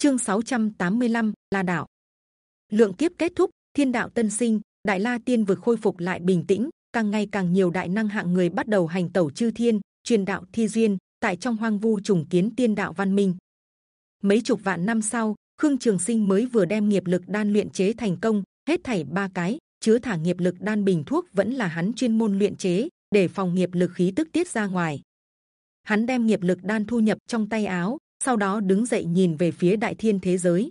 chương 685, la đạo. Lượng kiếp kết thúc thiên đạo tân sinh đại la tiên vực khôi phục lại bình tĩnh càng ngày càng nhiều đại năng hạng người bắt đầu hành tẩu chư thiên truyền đạo thi duyên tại trong hoang vu trùng kiến tiên đạo văn minh. Mấy chục vạn năm sau khương trường sinh mới vừa đem nghiệp lực đan luyện chế thành công hết thảy ba cái chứa thả nghiệp lực đan bình thuốc vẫn là hắn chuyên môn luyện chế để phòng nghiệp lực khí tức tiết ra ngoài. Hắn đem nghiệp lực đan thu nhập trong tay áo sau đó đứng dậy nhìn về phía đại thiên thế giới.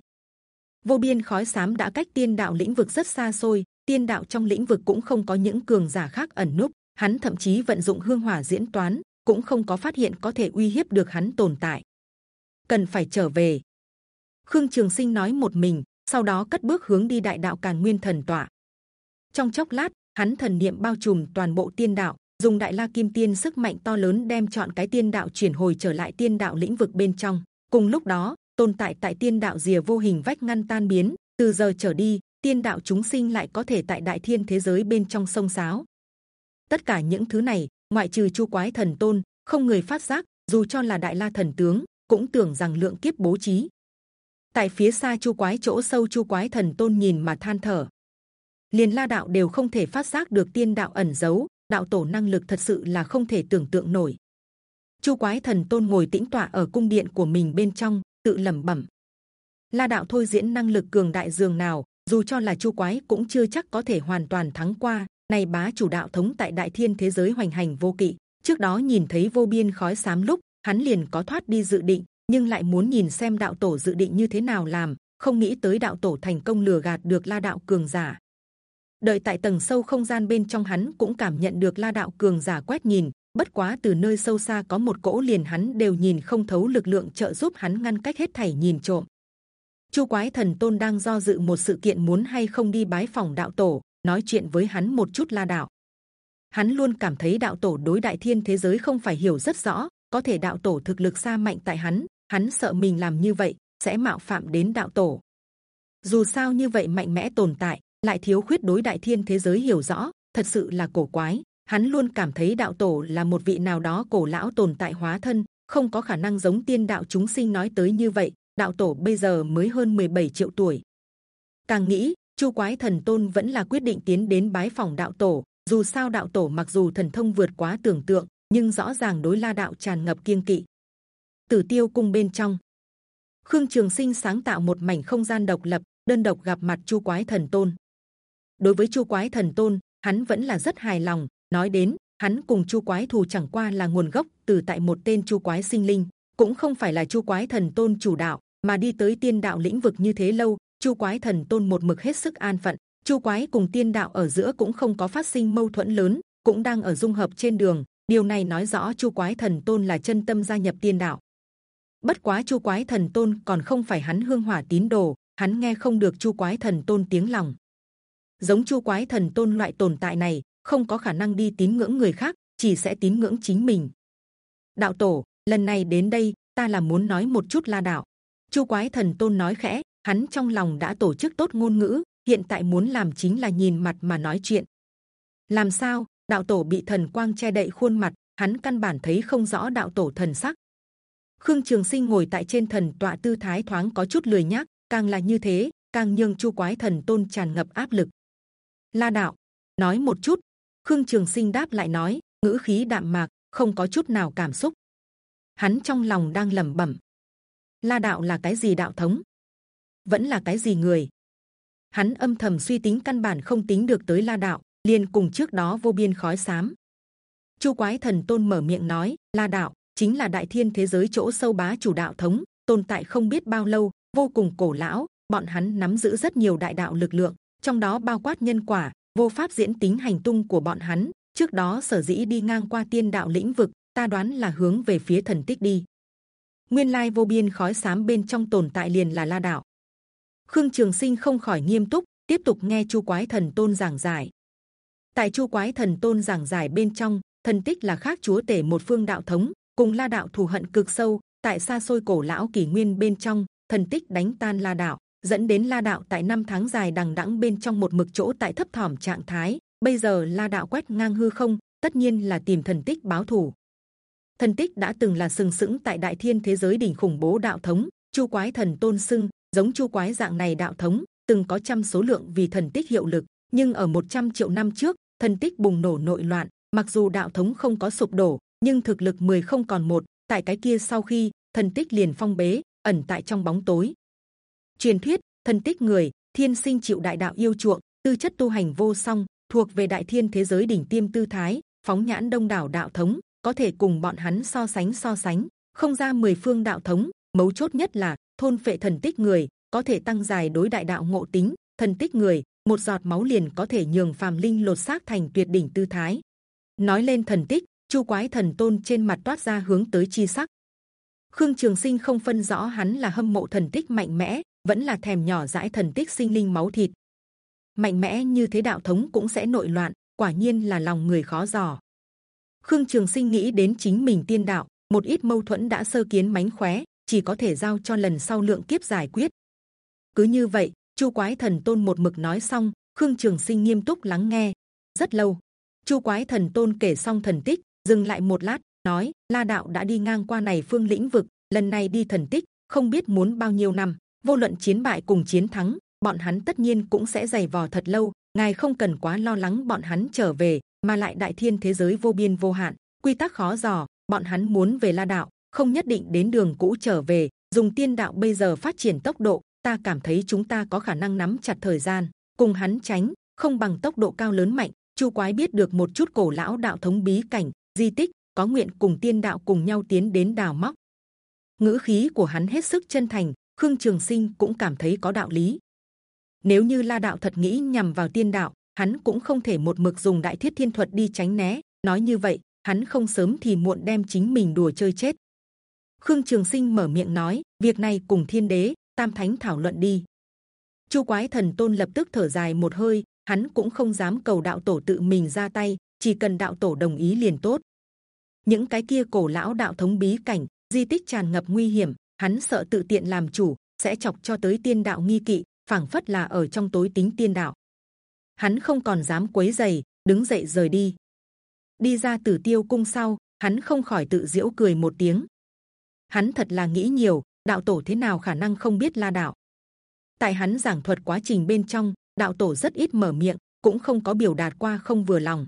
Vô biên khói sám đã cách tiên đạo lĩnh vực rất xa xôi, tiên đạo trong lĩnh vực cũng không có những cường giả khác ẩn núp, hắn thậm chí vận dụng hương hỏa diễn toán, cũng không có phát hiện có thể uy hiếp được hắn tồn tại. Cần phải trở về. Khương trường sinh nói một mình, sau đó cất bước hướng đi đại đạo càn nguyên thần tọa. Trong chốc lát, hắn thần niệm bao trùm toàn bộ tiên đạo, dùng đại la kim tiên sức mạnh to lớn đem chọn cái tiên đạo chuyển hồi trở lại tiên đạo lĩnh vực bên trong cùng lúc đó, tồn tại tại tiên đạo rìa vô hình vách ngăn tan biến, từ giờ trở đi, tiên đạo chúng sinh lại có thể tại đại thiên thế giới bên trong sông sáo. Tất cả những thứ này, ngoại trừ chu quái thần tôn, không người phát giác, dù cho là đại la thần tướng, cũng tưởng rằng lượng kiếp bố trí. Tại phía xa chu quái, chỗ sâu chu quái thần tôn nhìn mà than thở. Liền la đạo đều không thể phát giác được tiên đạo ẩn giấu, đạo tổ năng lực thật sự là không thể tưởng tượng nổi chu quái thần tôn ngồi tĩnh tọa ở cung điện của mình bên trong, tự lẩm bẩm. La đạo thôi diễn năng lực cường đại dường nào, dù cho là chu quái cũng chưa chắc có thể hoàn toàn thắng qua. Này bá chủ đạo thống tại đại thiên thế giới hoành hành vô kỵ, trước đó nhìn thấy vô biên khói xám lúc, hắn liền có thoát đi dự định, nhưng lại muốn nhìn xem đạo tổ dự định như thế nào làm, không nghĩ tới đạo tổ thành công lừa gạt được la đạo cường giả. Đợi tại tầng sâu không gian bên trong hắn cũng cảm nhận được la đạo cường giả quét nhìn bất quá từ nơi sâu xa có một cỗ liền hắn đều nhìn không thấu lực lượng trợ giúp hắn ngăn cách hết thảy nhìn trộm. Chu quái thần tôn đang do dự một sự kiện muốn hay không đi bái phòng đạo tổ, nói chuyện với hắn một chút la đạo. Hắn luôn cảm thấy đạo tổ đối đại thiên thế giới không phải hiểu rất rõ, có thể đạo tổ thực lực xa mạnh tại hắn hắn sợ mình làm như vậy, sẽ mạo phạm đến đạo tổ. Dù sao như vậy mạnh mẽ tồn tại, lại thiếu khuyết đối đại thiên thế giới hiểu rõ, thật sự là cổ quái hắn luôn cảm thấy đạo tổ là một vị nào đó cổ lão tồn tại hóa thân, không có khả năng giống tiên đạo chúng sinh nói tới như vậy. Đạo tổ bây giờ mới hơn 17 triệu tuổi. Càng nghĩ, chu quái thần tôn vẫn là quyết định tiến đến bái phòng đạo tổ. Dù sao đạo tổ mặc dù thần thông vượt quá tưởng tượng, nhưng rõ ràng đối la đạo tràn ngập kiêng kỵ. Tử tiêu cung bên trong. Khương trường sinh sáng tạo một mảnh không gian độc lập, đơn độc gặp mặt chu quái thần tôn. Đối với chu quái thần tôn, hắn vẫn là rất hài lòng nói đến, hắn cùng chu quái thù chẳng qua là nguồn gốc từ tại một tên chu quái sinh linh, cũng không phải là chu quái thần tôn chủ đạo, mà đi tới tiên đạo lĩnh vực như thế lâu, chu quái thần tôn một mực hết sức an phận. Chu quái cùng tiên đạo ở giữa cũng không có phát sinh mâu thuẫn lớn, cũng đang ở dung hợp trên đường. Điều này nói rõ chu quái thần tôn là chân tâm gia nhập tiên đạo. Bất quá chu quái thần tôn còn không phải hắn hương hỏa tín đồ, hắn nghe không được chu quái thần tôn tiếng lòng. Giống chu quái thần tôn loại tồn tại này không có khả năng đi tín ngưỡng người khác, chỉ sẽ tín ngưỡng chính mình. Đạo tổ, lần này đến đây, ta là muốn nói một chút la đạo. Chu quái thần tôn nói khẽ, hắn trong lòng đã tổ chức tốt ngôn ngữ, hiện tại muốn làm chính là nhìn mặt mà nói chuyện. Làm sao? Đạo tổ bị thần quang che đậy khuôn mặt, hắn căn bản thấy không rõ đạo tổ thần sắc. Khương trường sinh ngồi tại trên thần tọa tư thái thoáng có chút lười nhác, càng là như thế, càng nhường chu quái thần tôn tràn ngập áp lực. La đạo, nói một chút khương trường sinh đáp lại nói, ngữ khí đạm mạc, không có chút nào cảm xúc. Hắn trong lòng đang lẩm bẩm, la đạo là cái gì đạo thống? Vẫn là cái gì người? Hắn âm thầm suy tính căn bản không tính được tới la đạo, liền cùng trước đó vô biên khói sám. chu quái thần tôn mở miệng nói, la đạo chính là đại thiên thế giới chỗ sâu bá chủ đạo thống, tồn tại không biết bao lâu, vô cùng cổ lão, bọn hắn nắm giữ rất nhiều đại đạo lực lượng, trong đó bao quát nhân quả vô pháp diễn tính hành tung của bọn hắn. Trước đó sở dĩ đi ngang qua tiên đạo lĩnh vực, ta đoán là hướng về phía thần tích đi. Nguyên lai vô biên khói sám bên trong tồn tại liền là la đạo. Khương trường sinh không khỏi nghiêm túc, tiếp tục nghe chu quái thần tôn giảng giải. Tại chu quái thần tôn giảng giải bên trong, thần tích là khác chúa tể một phương đạo thống, cùng la đạo thù hận cực sâu. Tại xa xôi cổ lão kỳ nguyên bên trong, thần tích đánh tan la đạo dẫn đến la đạo tại năm tháng dài đằng đẵng bên trong một mực chỗ tại thấp thỏm trạng thái. Bây giờ la đạo quét ngang hư không, tất nhiên là tìm thần tích báo thù. Thần tích đã từng là sừng sững tại đại thiên thế giới đỉnh khủng bố đạo thống, chu quái thần tôn sưng, giống chu quái dạng này đạo thống, từng có trăm số lượng vì thần tích hiệu lực. Nhưng ở 100 triệu năm trước, thần tích bùng nổ nội loạn, mặc dù đạo thống không có sụp đổ, nhưng thực lực 10 không còn một. Tại cái kia sau khi, thần tích liền phong bế, ẩn tại trong bóng tối truyền thuyết thần tích người, thiên sinh chịu đại đạo yêu chuộng, tư chất tu hành vô song, thuộc về đại thiên thế giới đỉnh tiêm tư thái, phóng nhãn đông đảo đạo thống, có thể cùng bọn hắn so sánh so sánh, không ra mười phương đạo thống, mấu chốt nhất là, thôn phệ thần tích người, có thể tăng dài đối đại đạo ngộ tính, thần tích người, một giọt máu liền có thể nhường phàm linh lột xác thành tuyệt đỉnh tư thái. Nói lên thần tích, chu quái thần tôn trên mặt toát ra hướng tới chi sắc. Khương trường sinh không phân rõ hắn là hâm mộ thần tích mạnh mẽ vẫn là thèm nhỏ dãi thần tích sinh linh máu thịt. Mạnh mẽ như thế đạo thống cũng sẽ nội loạn, quả nhiên là lòng người khó dò. Khương trường sinh nghĩ đến chính mình tiên đạo, một ít mâu thuẫn đã sơ kiến mánh khóe, chỉ có thể giao cho lần sau lượng kiếp giải quyết. Cứ như vậy, chu quái thần tôn một mực nói xong, khương trường sinh nghiêm túc lắng nghe. Rất lâu, chu quái thần tôn kể xong thần tích, dừng lại một lát, nói, la đạo đã đi ngang qua này phương lĩnh vực, lần này đi thần tích, không biết muốn bao nhiêu năm vô luận chiến bại cùng chiến thắng, bọn hắn tất nhiên cũng sẽ dày vò thật lâu. Ngài không cần quá lo lắng bọn hắn trở về, mà lại đại thiên thế giới vô biên vô hạn. Quy tắc khó dò, bọn hắn muốn về la đạo, không nhất định đến đường cũ trở về. Dùng tiên đạo bây giờ phát triển tốc độ, ta cảm thấy chúng ta có khả năng nắm chặt thời gian, cùng hắn tránh, không bằng tốc độ cao lớn mạnh. Chu quái biết được một chút cổ lão đạo thống bí cảnh, di tích, có nguyện cùng tiên đạo cùng nhau tiến đến đào móc. Ngữ khí của hắn hết sức chân thành khương trường sinh cũng cảm thấy có đạo lý. Nếu như la đạo thật nghĩ nhằm vào tiên đạo, hắn cũng không thể một mực dùng đại thiết thiên thuật đi tránh né. Nói như vậy, hắn không sớm thì muộn đem chính mình đùa chơi chết. Khương trường sinh mở miệng nói, việc này cùng thiên đế, tam thánh thảo luận đi. Chu quái thần tôn lập tức thở dài một hơi, hắn cũng không dám cầu đạo tổ tự mình ra tay, chỉ cần đạo tổ đồng ý liền tốt. Những cái kia cổ lão đạo thống bí cảnh, di tích tràn ngập nguy hiểm hắn sợ tự tiện làm chủ, sẽ chọc cho tới tiên đạo nghi kỵ, phảng phất là ở trong tối tính tiên đạo. Hắn không còn dám quấy giày đứng dậy rời đi. Đi ra tử tiêu cung sau, hắn không khỏi tự giễu cười một tiếng. Hắn thật là nghĩ nhiều, đạo tổ thế nào khả năng không biết la đạo? Tại hắn giảng thuật quá trình bên trong, đạo tổ rất ít mở miệng, cũng không có biểu đạt qua không vừa lòng.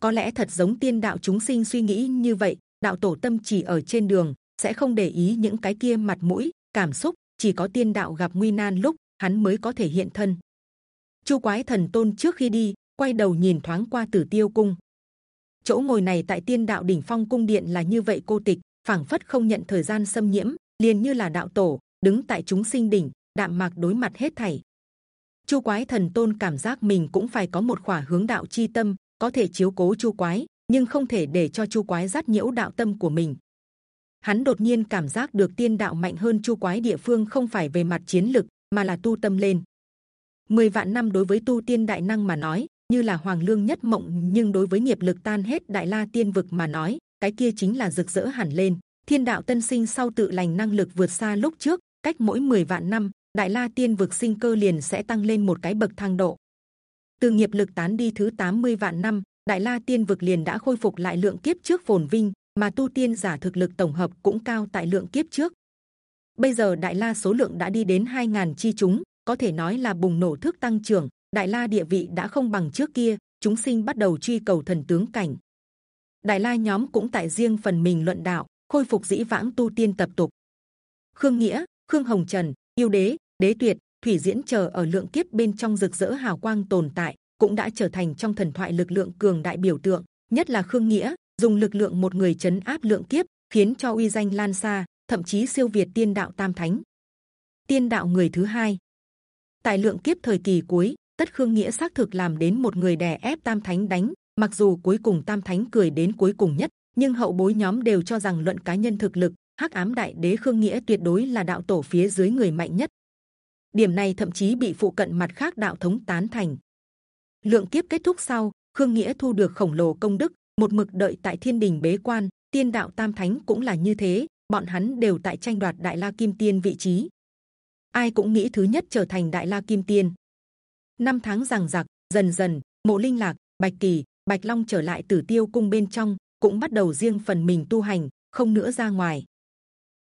Có lẽ thật giống tiên đạo chúng sinh suy nghĩ như vậy, đạo tổ tâm chỉ ở trên đường sẽ không để ý những cái kia mặt mũi, cảm xúc, chỉ có tiên đạo gặp nguy nan lúc hắn mới có thể hiện thân. Chu quái thần tôn trước khi đi, quay đầu nhìn thoáng qua tử tiêu cung. Chỗ ngồi này tại tiên đạo đỉnh phong cung điện là như vậy cô tịch, phảng phất không nhận thời gian xâm nhiễm, liền như là đạo tổ, đứng tại chúng sinh đỉnh, đạm mạc đối mặt hết thảy. Chu quái thần tôn cảm giác mình cũng phải có một khỏa hướng đạo chi tâm, có thể chiếu cố chu quái, nhưng không thể để cho chu quái dắt nhiễu đạo tâm của mình hắn đột nhiên cảm giác được tiên đạo mạnh hơn chu quái địa phương không phải về mặt chiến lực, mà là tu tâm lên. Mười vạn năm đối với tu tiên đại năng mà nói, như là hoàng lương nhất mộng, nhưng đối với nghiệp lực tan hết đại la tiên vực mà nói, cái kia chính là rực rỡ hẳn lên. Thiên đạo tân sinh sau tự lành năng lực vượt xa lúc trước, cách mỗi 10 vạn năm, đại la tiên vực sinh cơ liền sẽ tăng lên một cái bậc thang độ. Từ nghiệp lực tán đi thứ 80 vạn năm, đại la tiên vực liền đã khôi phục lại lượng kiếp trước phồn vinh mà tu tiên giả thực lực tổng hợp cũng cao tại lượng kiếp trước. Bây giờ đại la số lượng đã đi đến 2.000 chi chúng, có thể nói là bùng nổ thức tăng trưởng. Đại la địa vị đã không bằng trước kia, chúng sinh bắt đầu truy cầu thần tướng cảnh. Đại la nhóm cũng tại riêng phần mình luận đạo, khôi phục dĩ vãng tu tiên tập tục. Khương nghĩa, khương hồng trần, yêu đế đế tuyệt, thủy diễn chờ ở lượng kiếp bên trong rực rỡ hào quang tồn tại, cũng đã trở thành trong thần thoại lực lượng cường đại biểu tượng, nhất là khương nghĩa dùng lực lượng một người chấn áp lượng kiếp, khiến cho uy danh lan xa, thậm chí siêu việt tiên đạo tam thánh. Tiên đạo người thứ hai. Tại lượng kiếp thời kỳ cuối, tất khương nghĩa xác thực làm đến một người đè ép tam thánh đánh, mặc dù cuối cùng tam thánh cười đến cuối cùng nhất, nhưng hậu bối nhóm đều cho rằng luận cá nhân thực lực, hắc ám đại đế khương nghĩa tuyệt đối là đạo tổ phía dưới người mạnh nhất. Điểm này thậm chí bị phụ cận mặt khác đạo thống tán thành. Lượng kiếp kết thúc sau, khương nghĩa thu được khổng lồ công đức một mực đợi tại thiên đình bế quan, tiên đạo tam thánh cũng là như thế, bọn hắn đều tại tranh đoạt đại la kim tiên vị trí. Ai cũng nghĩ thứ nhất trở thành đại la kim tiên. Năm tháng rằng giặc, dần dần, mộ linh lạc, bạch kỳ, bạch long trở lại tử tiêu cung bên trong, cũng bắt đầu riêng phần mình tu hành, không nữa ra ngoài.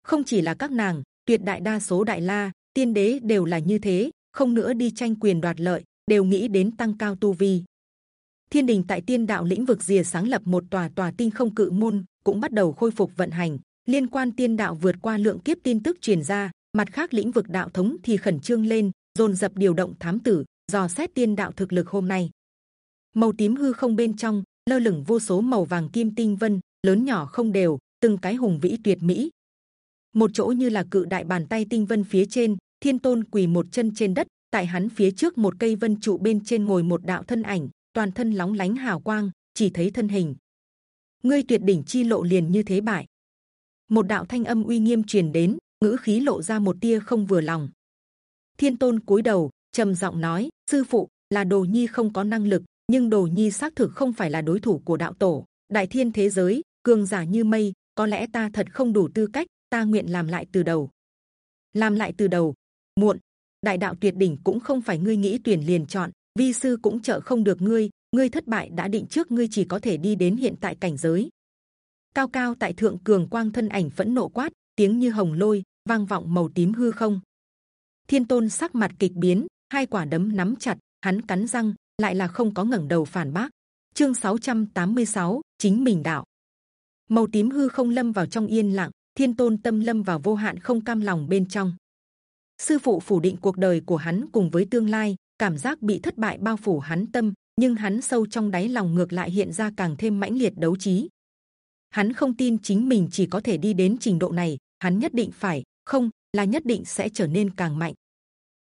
Không chỉ là các nàng, tuyệt đại đa số đại la, tiên đế đều là như thế, không nữa đi tranh quyền đoạt lợi, đều nghĩ đến tăng cao tu vi thiên đình tại tiên đạo lĩnh vực rìa sáng lập một tòa tòa tinh không cự môn, cũng bắt đầu khôi phục vận hành. Liên quan tiên đạo vượt qua lượng kiếp tin tức truyền ra, mặt khác lĩnh vực đạo thống thì khẩn trương lên, dồn dập điều động thám tử, dò xét tiên đạo thực lực hôm nay. Màu tím hư không bên trong, lơ lửng vô số màu vàng kim tinh vân, lớn nhỏ không đều, từng cái hùng vĩ tuyệt mỹ. Một chỗ như là cự đại bàn tay tinh vân phía trên, thiên tôn quỳ một chân trên đất, tại hắn phía trước một cây vân trụ bên trên ngồi một đạo thân ảnh toàn thân lóng lánh hào quang, chỉ thấy thân hình. Ngươi tuyệt đỉnh chi lộ liền như thế bại. Một đạo thanh âm uy nghiêm truyền đến, ngữ khí lộ ra một tia không vừa lòng. Thiên tôn cúi đầu, trầm giọng nói, sư phụ, là đồ nhi không có năng lực, nhưng đồ nhi xác thực không phải là đối thủ của đạo tổ. Đại thiên thế giới, cường giả như mây, có lẽ ta thật không đủ tư cách, ta nguyện làm lại từ đầu. Làm lại từ đầu? Muộn. Đại đạo tuyệt đỉnh cũng không phải ngươi nghĩ tuyển liền chọn vi sư cũng trợ không được ngươi ngươi thất bại đã định trước ngươi chỉ có thể đi đến hiện tại cảnh giới. Cao cao tại thượng cường quang thân ảnh phẫn nộ quát tiếng như hồng lôi vang vọng màu tím hư không. Thiên tôn sắc mặt kịch biến hai quả đấm nắm chặt hắn cắn răng lại là không có ngẩng đầu phản bác. Chương 686, chính mình đạo. Màu tím hư không lâm vào trong yên lặng thiên tôn tâm lâm vào vô hạn không cam lòng bên trong. Sư phụ phủ định cuộc đời của hắn cùng với tương lai cảm giác bị thất bại bao phủ hắn tâm, nhưng hắn sâu trong đáy lòng ngược lại hiện ra càng thêm mãnh liệt đấu trí. Hắn không tin chính mình chỉ có thể đi đến trình độ này, hắn nhất định phải, không, là nhất định sẽ trở nên càng mạnh.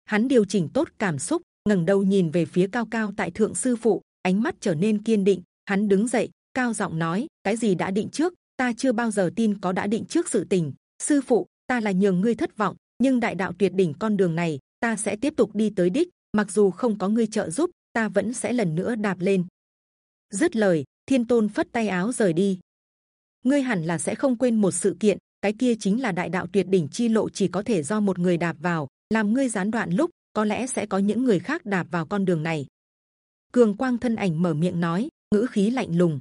Hắn điều chỉnh tốt cảm xúc, ngẩng đầu nhìn về phía cao cao tại thượng sư phụ, ánh mắt trở nên kiên định. Hắn đứng dậy, cao giọng nói, cái gì đã định trước? Ta chưa bao giờ tin có đã định trước sự tình. Sư phụ, ta là nhường ngươi thất vọng, nhưng đại đạo tuyệt đỉnh con đường này, ta sẽ tiếp tục đi tới đích mặc dù không có ngươi trợ giúp, ta vẫn sẽ lần nữa đạp lên. Dứt lời, thiên tôn phất tay áo rời đi. Ngươi hẳn là sẽ không quên một sự kiện, cái kia chính là đại đạo tuyệt đỉnh chi lộ chỉ có thể do một người đạp vào, làm ngươi gián đoạn lúc, có lẽ sẽ có những người khác đạp vào con đường này. Cường quang thân ảnh mở miệng nói, ngữ khí lạnh lùng.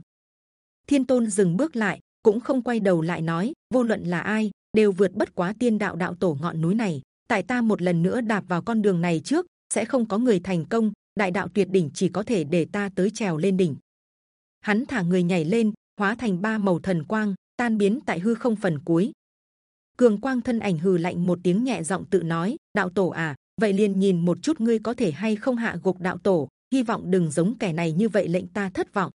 Thiên tôn dừng bước lại, cũng không quay đầu lại nói, vô luận là ai, đều vượt bất quá tiên đạo đạo tổ ngọn núi này. Tại ta một lần nữa đạp vào con đường này trước sẽ không có người thành công, đại đạo tuyệt đỉnh chỉ có thể để ta tới trèo lên đỉnh. Hắn thả người nhảy lên, hóa thành ba màu thần quang, tan biến tại hư không phần cuối. Cường quang thân ảnh hừ lạnh một tiếng nhẹ giọng tự nói, đạo tổ à vậy liền nhìn một chút ngươi có thể hay không hạ gục đạo tổ, hy vọng đừng giống kẻ này như vậy lệnh ta thất vọng.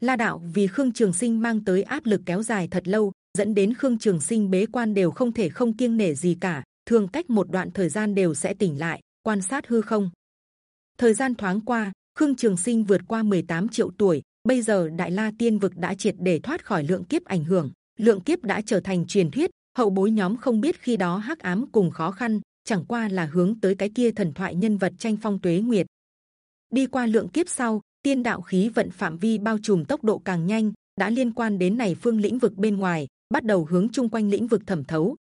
La đạo vì khương trường sinh mang tới áp lực kéo dài thật lâu, dẫn đến khương trường sinh bế quan đều không thể không kiêng nể gì cả, thường cách một đoạn thời gian đều sẽ tỉnh lại quan sát hư không. Thời gian thoáng qua, khương trường sinh vượt qua 18 triệu tuổi, bây giờ đại la tiên vực đã triệt để thoát khỏi lượng kiếp ảnh hưởng, lượng kiếp đã trở thành truyền thuyết, hậu bối nhóm không biết khi đó hắc ám cùng khó khăn, chẳng qua là hướng tới cái kia thần thoại nhân vật tranh phong tuế nguyệt. Đi qua lượng kiếp sau, tiên đạo khí vận phạm vi bao trùm tốc độ càng nhanh, đã liên quan đến này phương lĩnh vực bên ngoài, bắt đầu hướng chung quanh lĩnh vực thẩm thấu.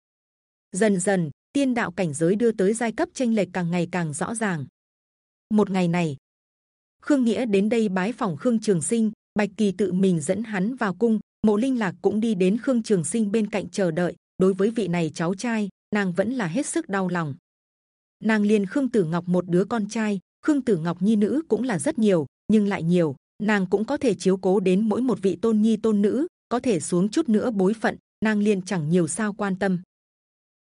Dần dần tiên đạo cảnh giới đưa tới giai cấp tranh lệch càng ngày càng rõ ràng. Một ngày này, khương nghĩa đến đây bái phòng khương trường sinh, bạch kỳ tự mình dẫn hắn vào cung, mộ linh lạc cũng đi đến khương trường sinh bên cạnh chờ đợi. Đối với vị này cháu trai, nàng vẫn là hết sức đau lòng. Nàng liền khương tử ngọc một đứa con trai, khương tử ngọc nhi nữ cũng là rất nhiều, nhưng lại nhiều, nàng cũng có thể chiếu cố đến mỗi một vị tôn nhi tôn nữ, có thể xuống chút nữa bối phận, nàng liền chẳng nhiều sao quan tâm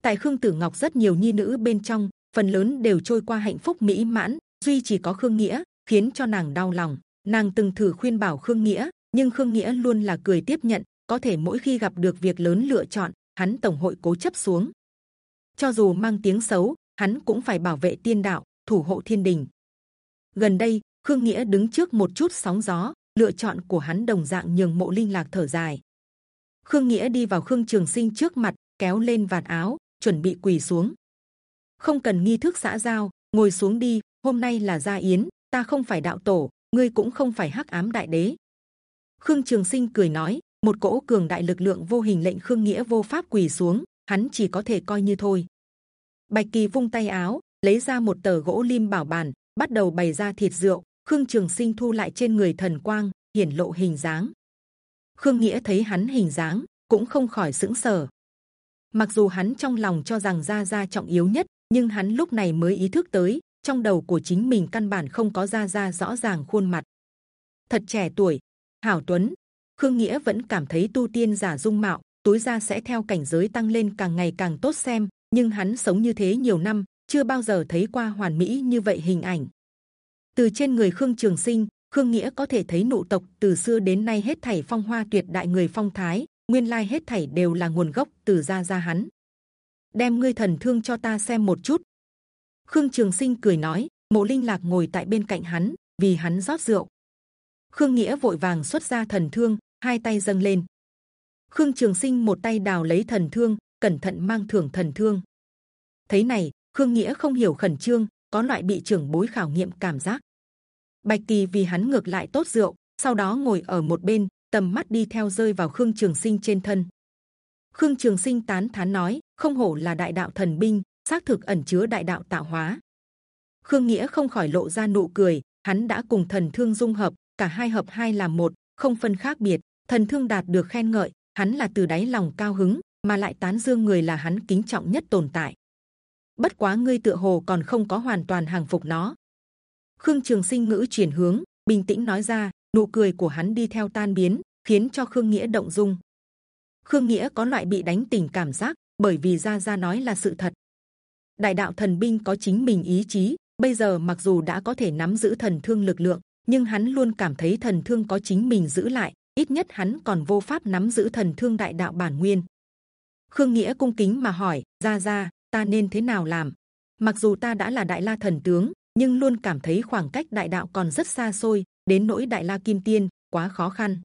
tại khương tử ngọc rất nhiều nhi nữ bên trong, phần lớn đều trôi qua hạnh phúc mỹ mãn, duy chỉ có khương nghĩa, khiến cho nàng đau lòng. Nàng từng thử khuyên bảo khương nghĩa, nhưng khương nghĩa luôn là cười tiếp nhận, có thể mỗi khi gặp được việc lớn lựa chọn, hắn tổng hội cố chấp xuống. Cho dù mang tiếng xấu, hắn cũng phải bảo vệ tiên đạo, thủ hộ thiên đình. Gần đây, khương nghĩa đứng trước một chút sóng gió, lựa chọn của hắn đồng dạng nhường mộ linh lạc thở dài. Khương nghĩa đi vào khương trường sinh trước mặt, kéo lên vạt áo chuẩn bị quỳ xuống. Không cần nghi thức xã giao, ngồi xuống đi, hôm nay là gia yến, ta không phải đạo tổ, ngươi cũng không phải hắc ám đại đế. Khương trường sinh cười nói, một cỗ cường đại lực lượng vô hình lệnh khương nghĩa vô pháp quỳ xuống, hắn chỉ có thể coi như thôi. Bạch kỳ vung tay áo, lấy ra một tờ gỗ lim bảo bàn bắt đầu bày ra thịt rượu, khương trường sinh thu lại trên người thần quang, hiển lộ hình dáng. Khương nghĩa thấy hắn hình dáng, cũng không khỏi sững sờ. Mặc dù hắn trong lòng cho rằng Gia Gia trọng yếu nhất, nhưng hắn lúc này mới ý thức tới trong đầu của chính mình căn bản không có Gia Gia rõ ràng khuôn mặt. Thật trẻ tuổi, hảo tuấn. Khương Nghĩa vẫn cảm thấy tu tiên giả dung mạo tối ra sẽ theo cảnh giới tăng lên càng ngày càng tốt xem, nhưng hắn sống như thế nhiều năm, chưa bao giờ thấy qua hoàn mỹ như vậy hình ảnh. Từ trên người Khương Trường Sinh, Khương Nghĩa có thể thấy nụ tộc từ xưa đến nay hết thảy phong hoa tuyệt đại người phong thái, nguyên lai hết thảy đều là nguồn gốc từ gia gia hắn. Đem ngươi thần thương cho ta xem một chút. Khương Trường Sinh cười nói, Mộ Linh Lạc ngồi tại bên cạnh hắn, vì hắn rót rượu. Khương Nghĩa vội vàng xuất ra thần thương, hai tay dâng lên. Khương Trường Sinh một tay đào lấy thần thương, cẩn thận mang thưởng thần thương. Thấy này, Khương Nghĩa không hiểu khẩn trương, có loại bị trưởng bối khảo nghiệm cảm giác. Bạch Kỳ vì hắn ngược lại tốt rượu, sau đó ngồi ở một bên, tầm mắt đi theo rơi vào Khương Trường Sinh trên thân. Khương Trường Sinh tán thán nói, không hổ là đại đạo thần binh, xác thực ẩn chứa đại đạo tạo hóa. Khương Nghĩa không khỏi lộ ra nụ cười, hắn đã cùng thần thương dung hợp, cả hai hợp hai làm một, không phân khác biệt. Thần thương đạt được khen ngợi, hắn là từ đáy lòng cao hứng, mà lại tán dương người là hắn kính trọng nhất tồn tại. Bất quá ngươi tựa hồ còn không có hoàn toàn hàng phục nó. Khương Trường Sinh ngữ chuyển hướng, bình tĩnh nói ra, nụ cười của hắn đi theo tan biến, khiến cho Khương Nghĩa động dung. Khương Nghĩa có loại bị đánh tỉnh cảm giác, bởi vì gia gia nói là sự thật. Đại đạo thần binh có chính mình ý chí, bây giờ mặc dù đã có thể nắm giữ thần thương lực lượng, nhưng hắn luôn cảm thấy thần thương có chính mình giữ lại, ít nhất hắn còn vô pháp nắm giữ thần thương đại đạo bản nguyên. Khương Nghĩa cung kính mà hỏi, gia gia, ta nên thế nào làm? Mặc dù ta đã là đại la thần tướng, nhưng luôn cảm thấy khoảng cách đại đạo còn rất xa xôi, đến nỗi đại la kim tiên quá khó khăn.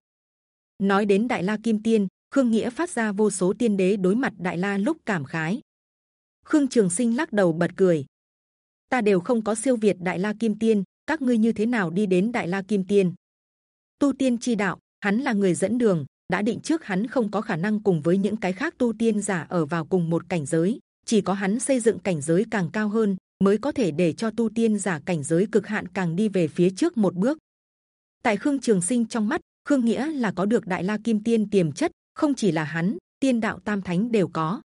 Nói đến đại la kim tiên, Khương Nghĩa phát ra vô số tiên đế đối mặt đại la lúc cảm khái. Khương Trường Sinh lắc đầu bật cười. Ta đều không có siêu việt đại la kim tiên, các ngươi như thế nào đi đến đại la kim tiên? Tu tiên chi đạo, hắn là người dẫn đường, đã định trước hắn không có khả năng cùng với những cái khác tu tiên giả ở vào cùng một cảnh giới, chỉ có hắn xây dựng cảnh giới càng cao hơn, mới có thể để cho tu tiên giả cảnh giới cực hạn càng đi về phía trước một bước. Tại Khương Trường Sinh trong mắt, Khương Nghĩa là có được Đại La Kim Tiên tiềm chất, không chỉ là hắn, tiên đạo tam thánh đều có.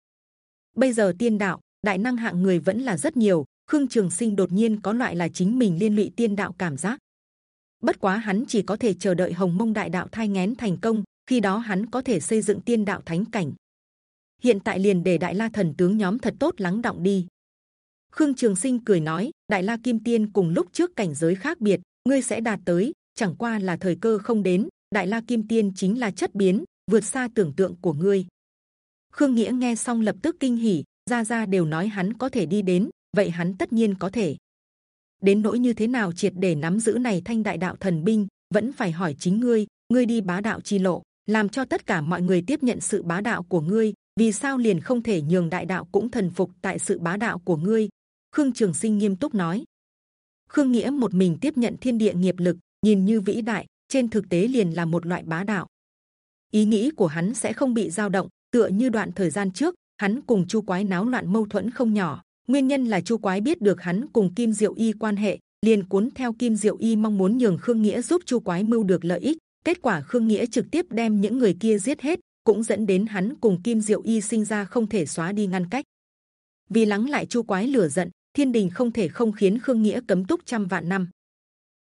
Bây giờ tiên đạo, đại năng hạng người vẫn là rất nhiều. Khương Trường Sinh đột nhiên có loại là chính mình liên lụy tiên đạo cảm giác. Bất quá hắn chỉ có thể chờ đợi Hồng Mông Đại Đạo thai ngén thành công, khi đó hắn có thể xây dựng tiên đạo thánh cảnh. Hiện tại liền để Đại La thần tướng nhóm thật tốt lắng động đi. Khương Trường Sinh cười nói, Đại La Kim Tiên cùng lúc trước cảnh giới khác biệt, ngươi sẽ đạt tới, chẳng qua là thời cơ không đến. Đại La Kim Tiên chính là chất biến, vượt xa tưởng tượng của ngươi. Khương Nghĩa nghe xong lập tức kinh hỉ, gia gia đều nói hắn có thể đi đến, vậy hắn tất nhiên có thể. Đến nỗi như thế nào triệt để nắm giữ này thanh đại đạo thần binh, vẫn phải hỏi chính ngươi. Ngươi đi bá đạo chi lộ, làm cho tất cả mọi người tiếp nhận sự bá đạo của ngươi. Vì sao liền không thể nhường đại đạo cũng thần phục tại sự bá đạo của ngươi? Khương Trường Sinh nghiêm túc nói. Khương Nghĩa một mình tiếp nhận thiên địa nghiệp lực, nhìn như vĩ đại, trên thực tế liền là một loại bá đạo. Ý nghĩ của hắn sẽ không bị dao động, tựa như đoạn thời gian trước, hắn cùng Chu Quái náo loạn mâu thuẫn không nhỏ. Nguyên nhân là Chu Quái biết được hắn cùng Kim Diệu Y quan hệ, liền cuốn theo Kim Diệu Y mong muốn nhường Khương Nghĩa giúp Chu Quái mưu được lợi ích. Kết quả Khương Nghĩa trực tiếp đem những người kia giết hết, cũng dẫn đến hắn cùng Kim Diệu Y sinh ra không thể xóa đi ngăn cách. Vì lắng lại Chu Quái lửa giận, Thiên Đình không thể không khiến Khương Nghĩa cấm túc trăm vạn năm.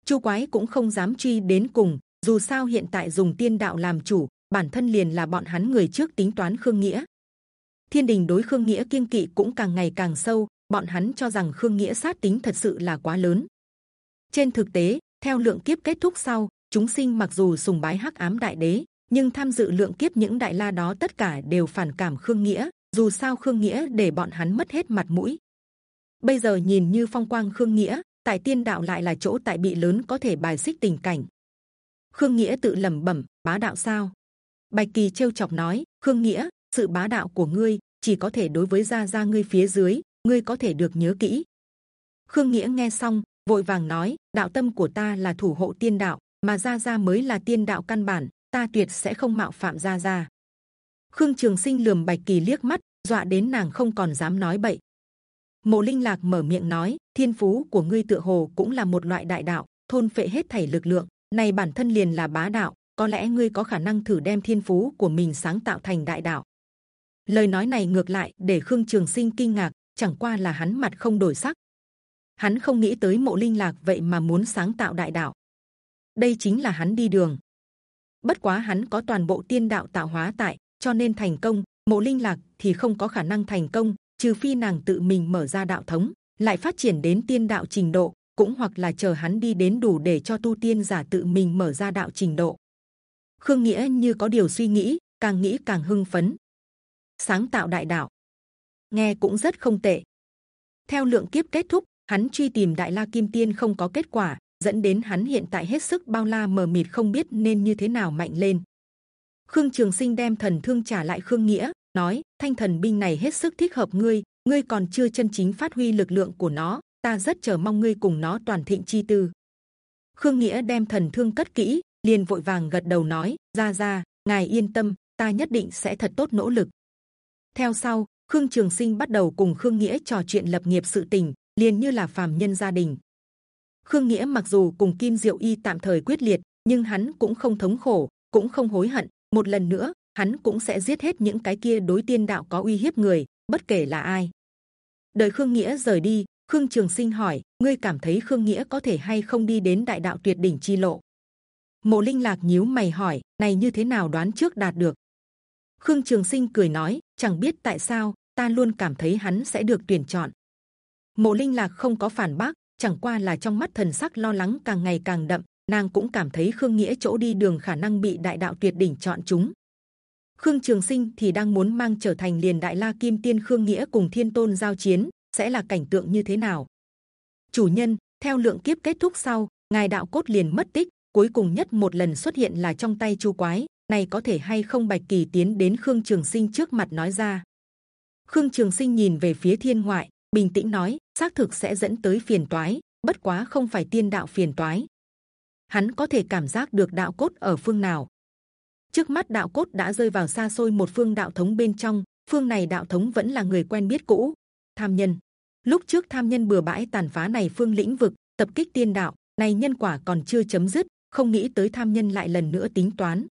Chu Quái cũng không dám truy đến cùng, dù sao hiện tại dùng tiên đạo làm chủ, bản thân liền là bọn hắn người trước tính toán Khương Nghĩa. Thiên Đình đối Khương Nghĩa kiên kỵ cũng càng ngày càng sâu, bọn hắn cho rằng Khương Nghĩa sát tính thật sự là quá lớn. Trên thực tế, theo lượng kiếp kết thúc sau, chúng sinh mặc dù sùng bái hắc ám đại đế, nhưng tham dự lượng kiếp những đại la đó tất cả đều phản cảm Khương Nghĩa. Dù sao Khương Nghĩa để bọn hắn mất hết mặt mũi. Bây giờ nhìn như phong quang Khương Nghĩa, tại tiên đạo lại là chỗ tại bị lớn có thể bài xích tình cảnh. Khương Nghĩa tự lẩm bẩm, bá đạo sao? Bạch Kỳ trêu chọc nói, Khương Nghĩa, sự bá đạo của ngươi chỉ có thể đối với gia gia ngươi phía dưới, ngươi có thể được nhớ kỹ. Khương Nghĩa nghe xong, vội vàng nói, đạo tâm của ta là thủ hộ tiên đạo, mà gia gia mới là tiên đạo căn bản, ta tuyệt sẽ không mạo phạm gia gia. Khương Trường Sinh lườm Bạch Kỳ liếc mắt, dọa đến nàng không còn dám nói bậy. Mộ Linh Lạc mở miệng nói, thiên phú của ngươi tựa hồ cũng là một loại đại đạo, thôn phệ hết thảy lực lượng, này bản thân liền là bá đạo, có lẽ ngươi có khả năng thử đem thiên phú của mình sáng tạo thành đại đạo. lời nói này ngược lại để khương trường sinh kinh ngạc chẳng qua là hắn mặt không đổi sắc. Hắn không nghĩ tới mộ linh lạc vậy mà muốn sáng tạo đại đạo. Đây chính là hắn đi đường. Bất quá hắn có toàn bộ tiên đạo tạo hóa tại cho nên thành công mộ linh lạc thì không có khả năng thành công trừ phi nàng tự mình mở ra đạo thống, lại phát triển đến tiên đạo trình độ, cũng hoặc là chờ hắn đi đến đủ để cho tu tiên giả tự mình mở ra đạo trình độ. Khương nghĩa như có điều suy nghĩ, càng nghĩ càng hưng phấn. Sáng tạo đại đạo. Nghe cũng rất không tệ. Theo lượng kiếp kết thúc, hắn truy tìm đại la kim tiên không có kết quả, dẫn đến hắn hiện tại hết sức bao la mờ mịt không biết nên như thế nào mạnh lên. Khương trường sinh đem thần thương trả lại khương nghĩa, nói thanh thần binh này hết sức thích hợp ngươi ngươi còn chưa chân chính phát huy lực lượng của nó, ta rất chờ mong ngươi cùng nó toàn thịnh chi tư. Khương nghĩa đem thần thương cất kỹ, liền vội vàng gật đầu nói, ra ra, ngài yên tâm, ta nhất định sẽ thật tốt nỗ lực. Theo sau, khương trường sinh bắt đầu cùng khương nghĩa trò chuyện lập nghiệp sự tình, liền như là phàm nhân gia đình. Khương nghĩa mặc dù cùng kim diệu y tạm thời quyết liệt, nhưng hắn cũng không thống khổ, cũng không hối hận. Một lần nữa hắn cũng sẽ giết hết những cái kia đối tiên đạo có uy hiếp người, bất kể là ai. Đời khương nghĩa rời đi, khương trường sinh hỏi, ngươi cảm thấy khương nghĩa có thể hay không đi đến đại đạo tuyệt đỉnh chi lộ? Mộ linh lạc nhíu mày hỏi, này như thế nào đoán trước đạt được? Khương trường sinh cười nói, chẳng biết tại sao, ta luôn cảm thấy hắn sẽ được tuyển chọn. Mộ linh lạc không có phản bác, chẳng qua là trong mắt thần sắc lo lắng càng ngày càng đậm, nàng cũng cảm thấy khương nghĩa chỗ đi đường khả năng bị đại đạo tuyệt đỉnh chọn chúng khương trường sinh thì đang muốn mang trở thành liền đại la kim tiên khương nghĩa cùng thiên tôn giao chiến, sẽ là cảnh tượng như thế nào? Chủ nhân, theo lượng kiếp kết thúc sau, ngài đạo cốt liền mất tích, cuối cùng nhất một lần xuất hiện là trong tay chu quái, này có thể hay không bạch kỳ tiến đến khương trường sinh trước mặt nói ra. Khương trường sinh nhìn về phía thiên ngoại, bình tĩnh nói, xác thực sẽ dẫn tới phiền toái, bất quá không phải tiên đạo phiền toái. Hắn có thể cảm giác được đạo cốt ở phương nào? Trước mắt đạo cốt đã rơi vào xa xôi một phương đạo thống bên trong, phương này đạo thống vẫn là người quen biết cũ. Tham nhân. Lúc trước tham nhân bừa bãi tàn phá này phương lĩnh vực, tập kích tiên đạo, này nhân quả còn chưa chấm dứt, không nghĩ tới tham nhân lại lần nữa tính toán.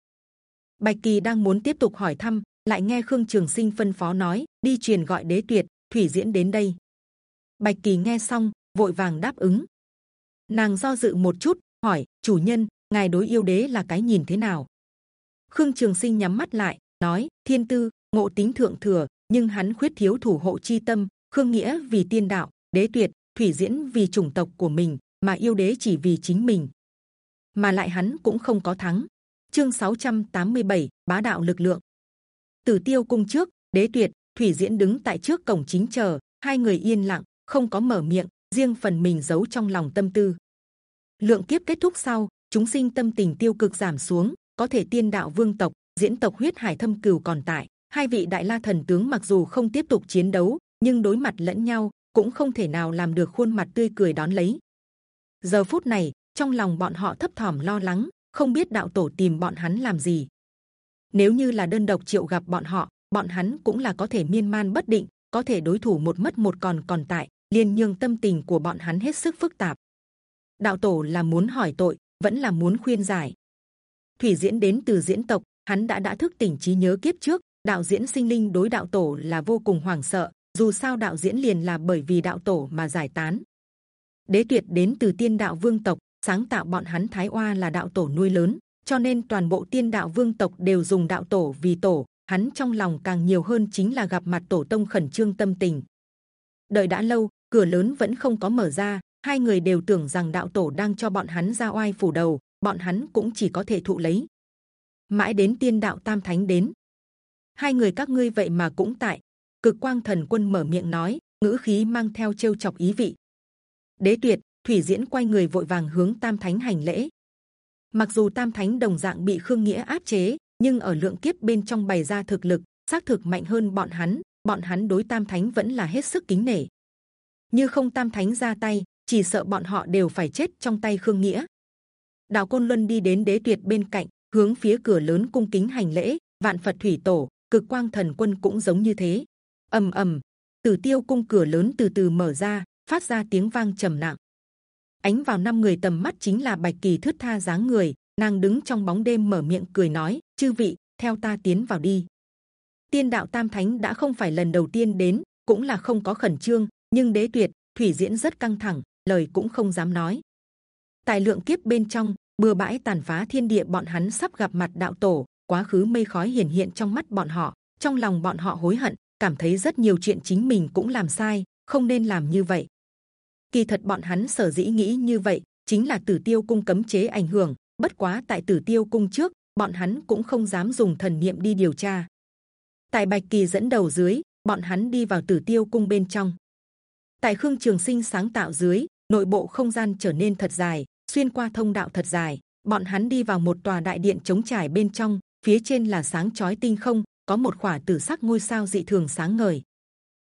Bạch kỳ đang muốn tiếp tục hỏi thăm, lại nghe khương trường sinh phân phó nói, đi truyền gọi đế tuyệt, thủy diễn đến đây. Bạch kỳ nghe xong, vội vàng đáp ứng. Nàng do dự một chút, hỏi, chủ nhân, ngài đối yêu đế là cái nhìn thế nào? Khương trường sinh nhắm mắt lại nói thiên tư ngộ tính thượng thừa nhưng hắn khuyết thiếu thủ hộ chi tâm khương nghĩa vì tiên đạo đế tuyệt thủy diễn vì chủng tộc của mình mà yêu đế chỉ vì chính mình. Mà lại hắn cũng không có thắng. Chương 687, bá đạo lực lượng. Tử tiêu cung trước đế tuyệt thủy diễn đứng tại trước cổng chính chờ hai người yên lặng không có mở miệng riêng phần mình giấu trong lòng tâm tư. Lượng kiếp kết thúc sau chúng sinh tâm tình tiêu cực giảm xuống có thể tiên đạo vương tộc, diễn tộc huyết hải thâm cừu còn tại. Hai vị đại la thần tướng mặc dù không tiếp tục chiến đấu, nhưng đối mặt lẫn nhau, cũng không thể nào làm được khuôn mặt tươi cười đón lấy. Giờ phút này, trong lòng bọn họ thấp thỏm lo lắng, không biết đạo tổ tìm bọn hắn làm gì. Nếu như là đơn độc triệu gặp bọn họ, bọn hắn cũng là có thể miên man bất định, có thể đối thủ một mất một còn còn tại liên nhương tâm tình của bọn hắn hết sức phức tạp. Đạo tổ là muốn hỏi tội, vẫn là muốn khuyên giải thủy diễn đến từ diễn tộc, hắn đã đã thức tỉnh trí nhớ kiếp trước. Đạo diễn sinh linh đối đạo tổ là vô cùng hoảng sợ, dù sao đạo diễn liền là bởi vì đạo tổ mà giải tán. Đế tuyệt đến từ tiên đạo vương tộc, sáng tạo bọn hắn thái oa là đạo tổ nuôi lớn, cho nên toàn bộ tiên đạo vương tộc đều dùng đạo tổ vì tổ. Hắn trong lòng càng nhiều hơn chính là gặp mặt tổ tông khẩn trương tâm tình. Đợi đã lâu, cửa lớn vẫn không có mở ra, hai người đều tưởng rằng đạo tổ đang cho bọn hắn ra oai phủ đầu bọn hắn cũng chỉ có thể thụ lấy. Mãi đến tiên đạo tam thánh đến, hai người các ngươi vậy mà cũng tại. Cực quang thần quân mở miệng nói, ngữ khí mang theo trêu chọc ý vị. Đế tuyệt, thủy diễn quay người vội vàng hướng tam thánh hành lễ. Mặc dù tam thánh đồng dạng bị khương nghĩa áp chế, nhưng ở lượng kiếp bên trong bày ra thực lực, xác thực mạnh hơn bọn hắn bọn hắn đối tam thánh vẫn là hết sức kính nể. Như không tam thánh ra tay, chỉ sợ bọn họ đều phải chết trong tay khương nghĩa đạo côn luân đi đến đế tuyệt bên cạnh, hướng phía cửa lớn cung kính hành lễ, vạn phật thủy tổ, cực quang thần quân cũng giống như thế. Ầm ầm, tử tiêu cung cửa lớn từ từ mở ra, phát ra tiếng vang trầm nặng. Ánh vào năm người tầm mắt chính là bạch kỳ thướt tha dáng người, nàng đứng trong bóng đêm mở miệng cười nói, chư vị, theo ta tiến vào đi. Tiên đạo tam thánh đã không phải lần đầu tiên đến, cũng là không có khẩn trương, nhưng đế tuyệt, thủy diễn rất căng thẳng, lời cũng không dám nói tại lượng kiếp bên trong, bừa bãi tàn phá thiên địa bọn hắn sắp gặp mặt đạo tổ, quá khứ mây khói hiển hiện trong mắt bọn họ, trong lòng bọn họ hối hận, cảm thấy rất nhiều chuyện chính mình cũng làm sai, không nên làm như vậy. Kỳ thật bọn hắn sở dĩ nghĩ như vậy, chính là tử tiêu cung cấm chế ảnh hưởng, bất quá tại tử tiêu cung trước, bọn hắn cũng không dám dùng thần niệm đi điều tra. Tại bạch kỳ dẫn đầu dưới, bọn hắn đi vào tử tiêu cung bên trong. Tại khương trường sinh sáng tạo dưới, nội bộ không gian trở nên thật dài xuyên qua thông đạo thật dài, bọn hắn đi vào một tòa đại điện trống trải bên trong, phía trên là sáng chói tinh không, có một khỏa tử sắc ngôi sao dị thường sáng ngời.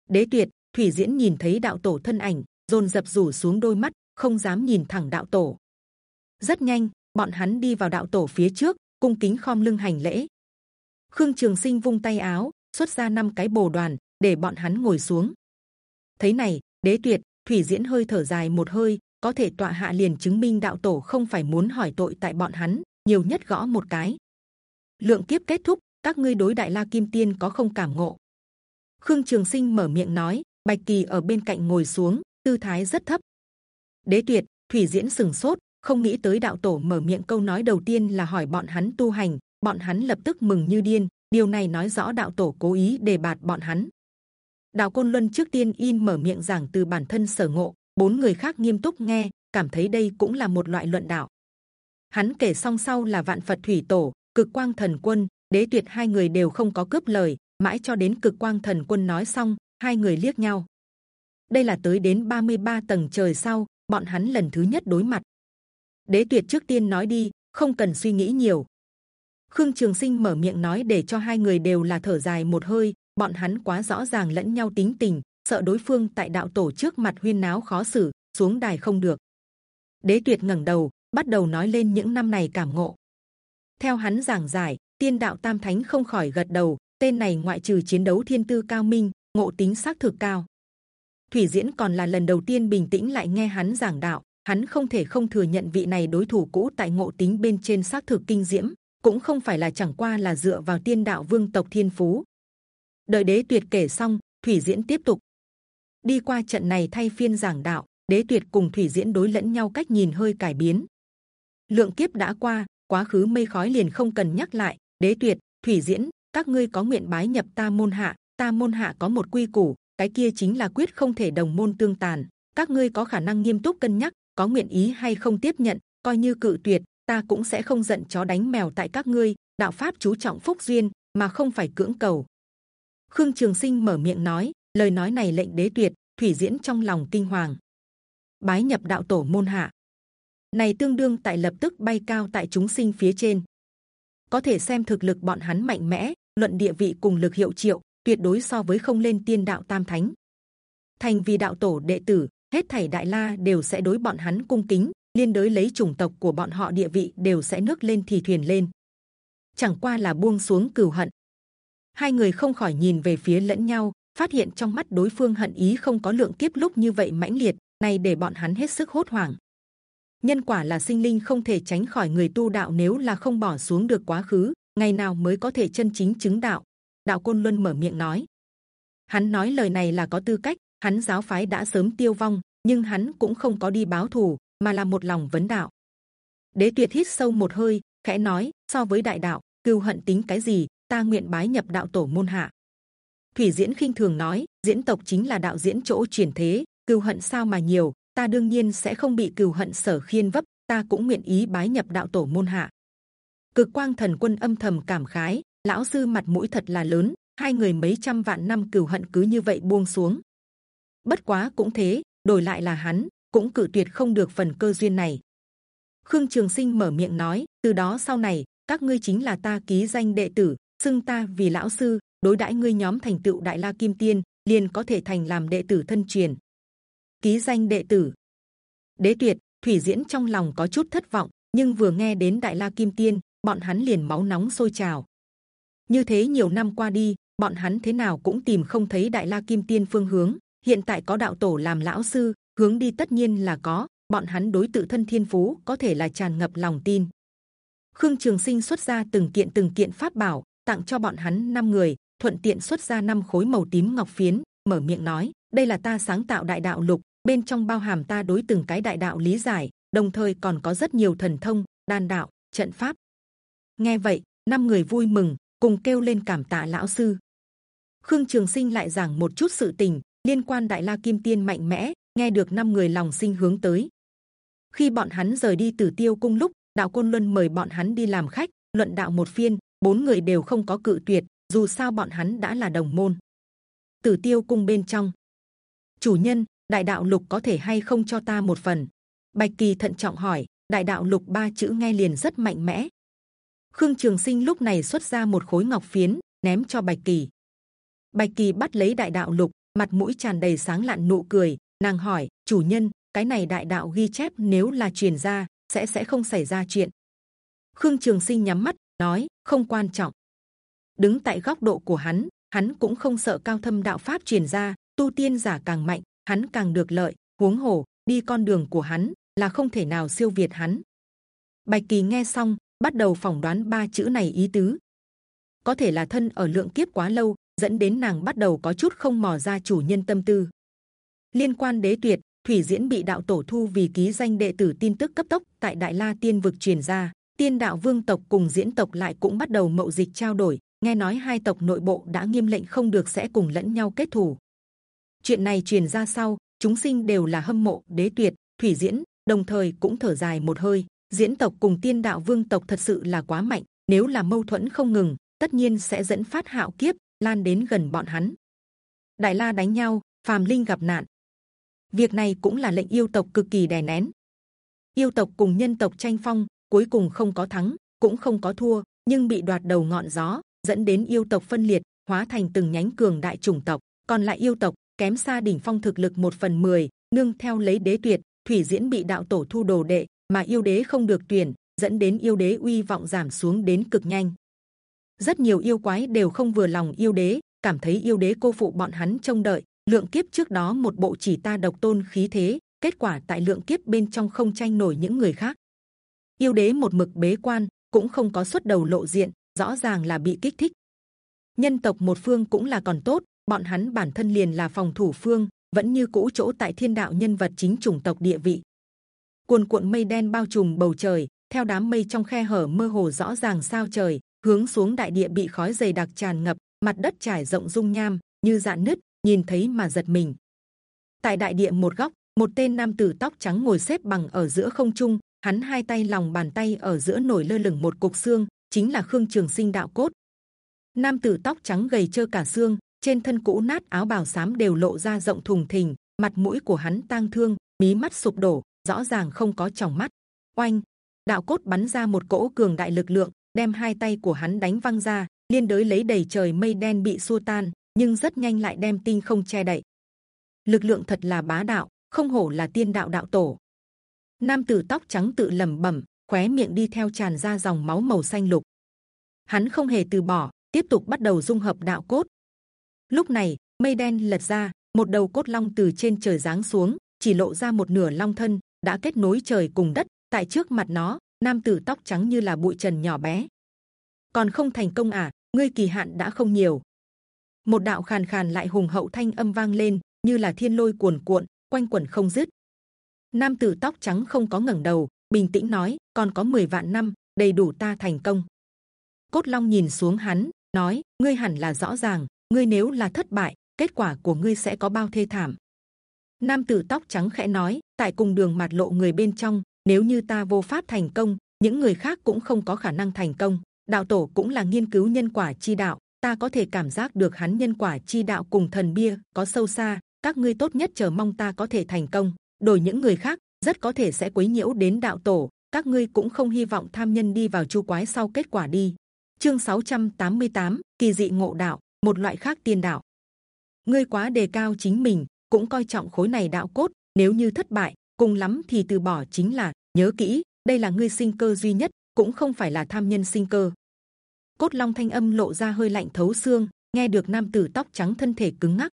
Đế tuyệt, thủy diễn nhìn thấy đạo tổ thân ảnh, dồn dập rủ xuống đôi mắt, không dám nhìn thẳng đạo tổ. Rất nhanh, bọn hắn đi vào đạo tổ phía trước, cung kính khom lưng hành lễ. Khương trường sinh vung tay áo, xuất ra năm cái bồ đoàn, để bọn hắn ngồi xuống. Thấy này, đế tuyệt, thủy diễn hơi thở dài một hơi có thể tọa hạ liền chứng minh đạo tổ không phải muốn hỏi tội tại bọn hắn, nhiều nhất gõ một cái. Lượng kiếp kết thúc, các ngươi đối đại la kim tiên có không cảm ngộ? Khương trường sinh mở miệng nói, bạch kỳ ở bên cạnh ngồi xuống, tư thái rất thấp. Đế tuyệt, thủy diễn sừng sốt, không nghĩ tới đạo tổ mở miệng câu nói đầu tiên là hỏi bọn hắn tu hành, bọn hắn lập tức mừng như điên, điều này nói rõ đạo tổ cố ý đề bạt bọn hắn. Đạo côn luân trước tiên in mở miệng giảng từ bản thân sở ngộ bốn người khác nghiêm túc nghe, cảm thấy đây cũng là một loại luận đạo. Hắn kể xong sau là vạn phật thủy tổ, cực quang thần quân, đế tuyệt hai người đều không có cướp lời, mãi cho đến cực quang thần quân nói xong, hai người liếc nhau. Đây là tới đến 33 tầng trời sau, bọn hắn lần thứ nhất đối mặt. Đế tuyệt trước tiên nói đi, không cần suy nghĩ nhiều. Khương trường sinh mở miệng nói để cho hai người đều là thở dài một hơi, bọn hắn quá rõ ràng lẫn nhau tính tình sợ đối phương tại đạo tổ trước mặt huyên náo khó xử, xuống đài không được. Đế tuyệt ngẩng đầu, bắt đầu nói lên những năm này cảm ngộ. Theo hắn giảng giải, tiên đạo tam thánh không khỏi gật đầu, tên này ngoại trừ chiến đấu thiên tư cao minh, ngộ tính xác thực cao. Thủy diễn còn là lần đầu tiên bình tĩnh lại nghe hắn giảng đạo, hắn không thể không thừa nhận vị này đối thủ cũ tại ngộ tính bên trên xác thực kinh diễm, cũng không phải là chẳng qua là dựa vào tiên đạo vương tộc thiên phú. Đợi đế tuyệt kể xong, thủy diễn tiếp tục đi qua trận này thay phiên giảng đạo, đế tuyệt cùng thủy diễn đối lẫn nhau cách nhìn hơi cải biến. Lượng kiếp đã qua, quá khứ mây khói liền không cần nhắc lại, đế tuyệt, thủy diễn, các ngươi có nguyện bái nhập ta môn hạ, ta môn hạ có một quy củ, cái kia chính là quyết không thể đồng môn tương tàn, các ngươi có khả năng nghiêm túc cân nhắc, có nguyện ý hay không tiếp nhận, coi như cự tuyệt, ta cũng sẽ không giận chó đánh mèo tại các ngươi, đạo pháp chú trọng phúc duyên, mà không phải cưỡng cầu. Khương trường sinh mở miệng nói lời nói này lệnh đế tuyệt, thủy diễn trong lòng kinh hoàng. Bái nhập đạo tổ môn hạ. Này tương đương tại lập tức bay cao tại chúng sinh phía trên. Có thể xem thực lực bọn hắn mạnh mẽ, luận địa vị cùng lực hiệu triệu, tuyệt đối so với không lên tiên đạo tam thánh. Thành vì đạo tổ đệ tử, hết thảy đại la đều sẽ đối bọn hắn cung kính, liên đối lấy chủng tộc của bọn họ địa vị đều sẽ nước lên thì thuyền lên. Chẳng qua là buông xuống cừu hận. Hai người không khỏi nhìn về phía lẫn nhau phát hiện trong mắt đối phương hận ý không có lượng tiếp lúc như vậy mãnh liệt này để bọn hắn hết sức hốt hoảng. Nhân quả là sinh linh không thể tránh khỏi người tu đạo nếu là không bỏ xuống được quá khứ, ngày nào mới có thể chân chính chứng đạo. Đạo côn luân mở miệng nói. Hắn nói lời này là có tư cách, hắn giáo phái đã sớm tiêu vong, nhưng hắn cũng không có đi báo thù, mà là một lòng vấn đạo. Đế tuyệt hít sâu một hơi, khẽ nói, so với đại đạo, cừu hận tính cái gì, ta nguyện bái nhập đạo tổ môn hạ thủy diễn khinh thường nói, diễn tộc chính là đạo diễn chỗ chuyển thế, cừu hận sao mà nhiều, ta đương nhiên sẽ không bị cừu hận sở khiên vấp, ta cũng nguyện ý bái nhập đạo tổ môn hạ. Cực quang thần quân âm thầm cảm khái, lão sư mặt mũi thật là lớn, hai người mấy trăm vạn năm cừu hận cứ như vậy buông xuống. Bất quá cũng thế, đổi lại là hắn, cũng cử tuyệt không được phần cơ duyên này. Khương trường sinh mở miệng nói, từ đó sau này, các ngươi chính là ta ký danh đệ tử, xưng ta vì lão sư đối đãi ngươi nhóm thành tựu đại la kim tiên, liền có thể thành làm đệ tử thân truyền. Ký danh đệ tử. Đế tuyệt, thủy diễn trong lòng có chút thất vọng, nhưng vừa nghe đến đại la kim tiên, bọn hắn liền máu nóng sôi trào. Như thế nhiều năm qua đi, bọn hắn thế nào cũng tìm không thấy đại la kim tiên phương hướng. Hiện tại có đạo tổ làm lão sư, hướng đi tất nhiên là có. Bọn hắn đối tự thân thiên phú có thể là tràn ngập lòng tin. Khương trường sinh xuất ra từng kiện từng kiện pháp bảo, tặng cho bọn hắn năm người thuận tiện xuất ra năm khối màu tím ngọc phiến, mở miệng nói, đây là ta sáng tạo đại đạo lục, bên trong bao hàm ta đối từng cái đại đạo lý giải, đồng thời còn có rất nhiều thần thông, đan đạo, trận pháp. Nghe vậy, năm người vui mừng, cùng kêu lên cảm tạ lão sư. Khương trường sinh lại giảng một chút sự tình, liên quan đại la kim tiên mạnh mẽ, nghe được năm người lòng sinh hướng tới. Khi bọn hắn rời đi từ tiêu cung lúc, đạo côn luân mời bọn hắn đi làm khách, luận đạo một phiên, bốn người đều không có cự tuyệt dù sao bọn hắn đã là đồng môn. Tử tiêu cung bên trong. Chủ nhân, đại đạo lục có thể hay không cho ta một phần? Bạch kỳ thận trọng hỏi, đại đạo lục ba chữ nghe liền rất mạnh mẽ. Khương trường sinh lúc này xuất ra một khối ngọc phiến, ném cho bạch kỳ. Bạch kỳ bắt lấy đại đạo lục, mặt mũi tràn đầy sáng lạn nụ cười, nàng hỏi, chủ nhân, cái này đại đạo ghi chép nếu là truyền ra, sẽ sẽ không xảy ra chuyện. Khương trường sinh nhắm mắt, nói, không quan trọng đứng tại góc độ của hắn hắn cũng không sợ cao thâm đạo pháp truyền ra, tu tiên giả càng mạnh, hắn càng được lợi. Huống hồ, đi con đường của hắn là không thể nào siêu việt hắn. Bạch kỳ nghe xong, bắt đầu phỏng đoán ba chữ này ý tứ. Có thể là thân ở lượng kiếp quá lâu, dẫn đến nàng bắt đầu có chút không mò ra chủ nhân tâm tư. Liên quan đế tuyệt, thủy diễn bị đạo tổ thu vì ký danh đệ tử tin tức cấp tốc tại đại la tiên vực truyền ra, tiên đạo vương tộc cùng diễn tộc lại cũng bắt đầu mậu dịch trao đổi nghe nói hai tộc nội bộ đã nghiêm lệnh không được sẽ cùng lẫn nhau kết thù. Chuyện này truyền ra sau, chúng sinh đều là hâm mộ, đế tuyệt, thủy diễn, đồng thời cũng thở dài một hơi. Diễn tộc cùng tiên đạo vương tộc thật sự là quá mạnh, nếu là mâu thuẫn không ngừng, tất nhiên sẽ dẫn phát hạo kiếp, lan đến gần bọn hắn. Đại la đánh nhau, phàm linh gặp nạn. Việc này cũng là lệnh yêu tộc cực kỳ đè nén. Yêu tộc cùng nhân tộc tranh phong, cuối cùng không có thắng, cũng không có thua, nhưng bị đoạt đầu ngọn gió dẫn đến yêu tộc phân liệt, hóa thành từng nhánh cường đại chủng tộc. Còn lại yêu tộc, kém xa đỉnh phong thực lực một phần mười, nương theo lấy đế tuyệt, thủy diễn bị đạo tổ thu đồ đệ, mà yêu đế không được tuyển, dẫn đến yêu đế uy vọng giảm xuống đến cực nhanh. Rất nhiều yêu quái đều không vừa lòng yêu đế, cảm thấy yêu đế cô phụ bọn hắn trông đợi. Lượng kiếp trước đó một bộ chỉ ta độc tôn khí thế, kết quả tại lượng kiếp bên trong không tranh nổi những người khác. Yêu đế một mực bế quan, cũng không có xuất đầu lộ diện rõ ràng là bị kích thích. Nhân tộc một phương cũng là còn tốt, bọn hắn bản thân liền là phòng thủ phương, vẫn như cũ chỗ tại thiên đạo nhân vật chính chủng tộc địa vị. Cuồn cuộn mây đen bao trùm bầu trời, theo đám mây trong khe hở mơ hồ rõ ràng sao trời, hướng xuống đại địa bị khói dày đặc tràn ngập, mặt đất trải rộng dung nham, như dạn nứt, nhìn thấy mà giật mình. Tại đại địa một góc, một tên nam tử tóc trắng ngồi xếp bằng ở giữa không trung, hắn hai tay lòng bàn tay ở giữa nổi lơ lửng một cục xương chính là khương trường sinh đạo cốt. Nam tử tóc trắng gầy trơ cả xương, trên thân cũ nát áo bào xám đều lộ ra rộng thùng thình, mặt mũi của hắn tang thương, mí mắt sụp đổ, rõ ràng không có tròng mắt. Oanh! Đạo cốt bắn ra một cỗ cường đại lực lượng, đem hai tay của hắn đánh văng ra, liên đới lấy đầy trời mây đen bị xua tan, nhưng rất nhanh lại đem tinh không che đậy. Lực lượng thật là bá đạo, không hổ là tiên đạo đạo tổ. Nam tử tóc trắng tự lẩm bẩm khóe miệng đi theo tràn ra dòng máu màu xanh lục. Hắn không hề từ bỏ, tiếp tục bắt đầu dung hợp đạo cốt. Lúc này, mây đen lật ra, một đầu cốt long từ trên trời giáng xuống, chỉ lộ ra một nửa long thân, đã kết nối trời cùng đất. Tại trước mặt nó, nam tử tóc trắng như là bụi trần nhỏ bé. Còn không thành công à ngươi kỳ hạn đã không nhiều. Một đạo khàn khàn lại hùng hậu thanh âm vang lên, như là thiên lôi cuồn cuộn, quanh quẩn không dứt. Nam tử tóc trắng không có ngẩng đầu bình tĩnh nói còn có 10 vạn năm, đầy đủ ta thành công. Cốt long nhìn xuống hắn, nói, ngươi hẳn là rõ ràng, ngươi nếu là thất bại, kết quả của ngươi sẽ có bao thê thảm. Nam tử tóc trắng khẽ nói, tại cùng đường mặt lộ người bên trong, nếu như ta vô pháp thành công, những người khác cũng không có khả năng thành công. Đạo tổ cũng là nghiên cứu nhân quả chi đạo, ta có thể cảm giác được hắn nhân quả chi đạo cùng thần bia có sâu xa, các ngươi tốt nhất chờ mong ta có thể thành công, đổi những người khác rất có thể sẽ quấy nhiễu đến đạo tổ. Các ngươi cũng không hy vọng tham nhân đi vào chu quái sau kết quả đi. Chương 688, kỳ dị ngộ đạo một loại khác tiên đạo. Ngươi quá đề cao chính mình cũng coi trọng khối này đạo cốt nếu như thất bại cùng lắm thì từ bỏ chính là nhớ kỹ đây là ngươi sinh cơ duy nhất cũng không phải là tham nhân sinh cơ. Cốt long thanh âm lộ ra hơi lạnh thấu xương nghe được nam tử tóc trắng thân thể cứng ngắc.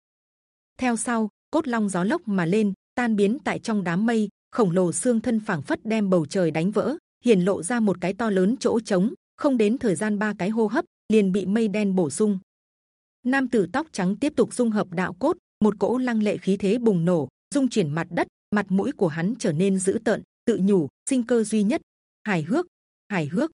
Theo sau cốt long gió lốc mà lên tan biến tại trong đám mây khổng lồ xương thân phảng phất đem bầu trời đánh vỡ, hiển lộ ra một cái to lớn chỗ trống, không đến thời gian ba cái hô hấp, liền bị mây đen bổ sung. Nam tử tóc trắng tiếp tục dung hợp đạo cốt, một cỗ lăng lệ khí thế bùng nổ dung chuyển mặt đất, mặt mũi của hắn trở nên dữ tợn, tự nhủ, sinh cơ duy nhất. Hài hước hài hước.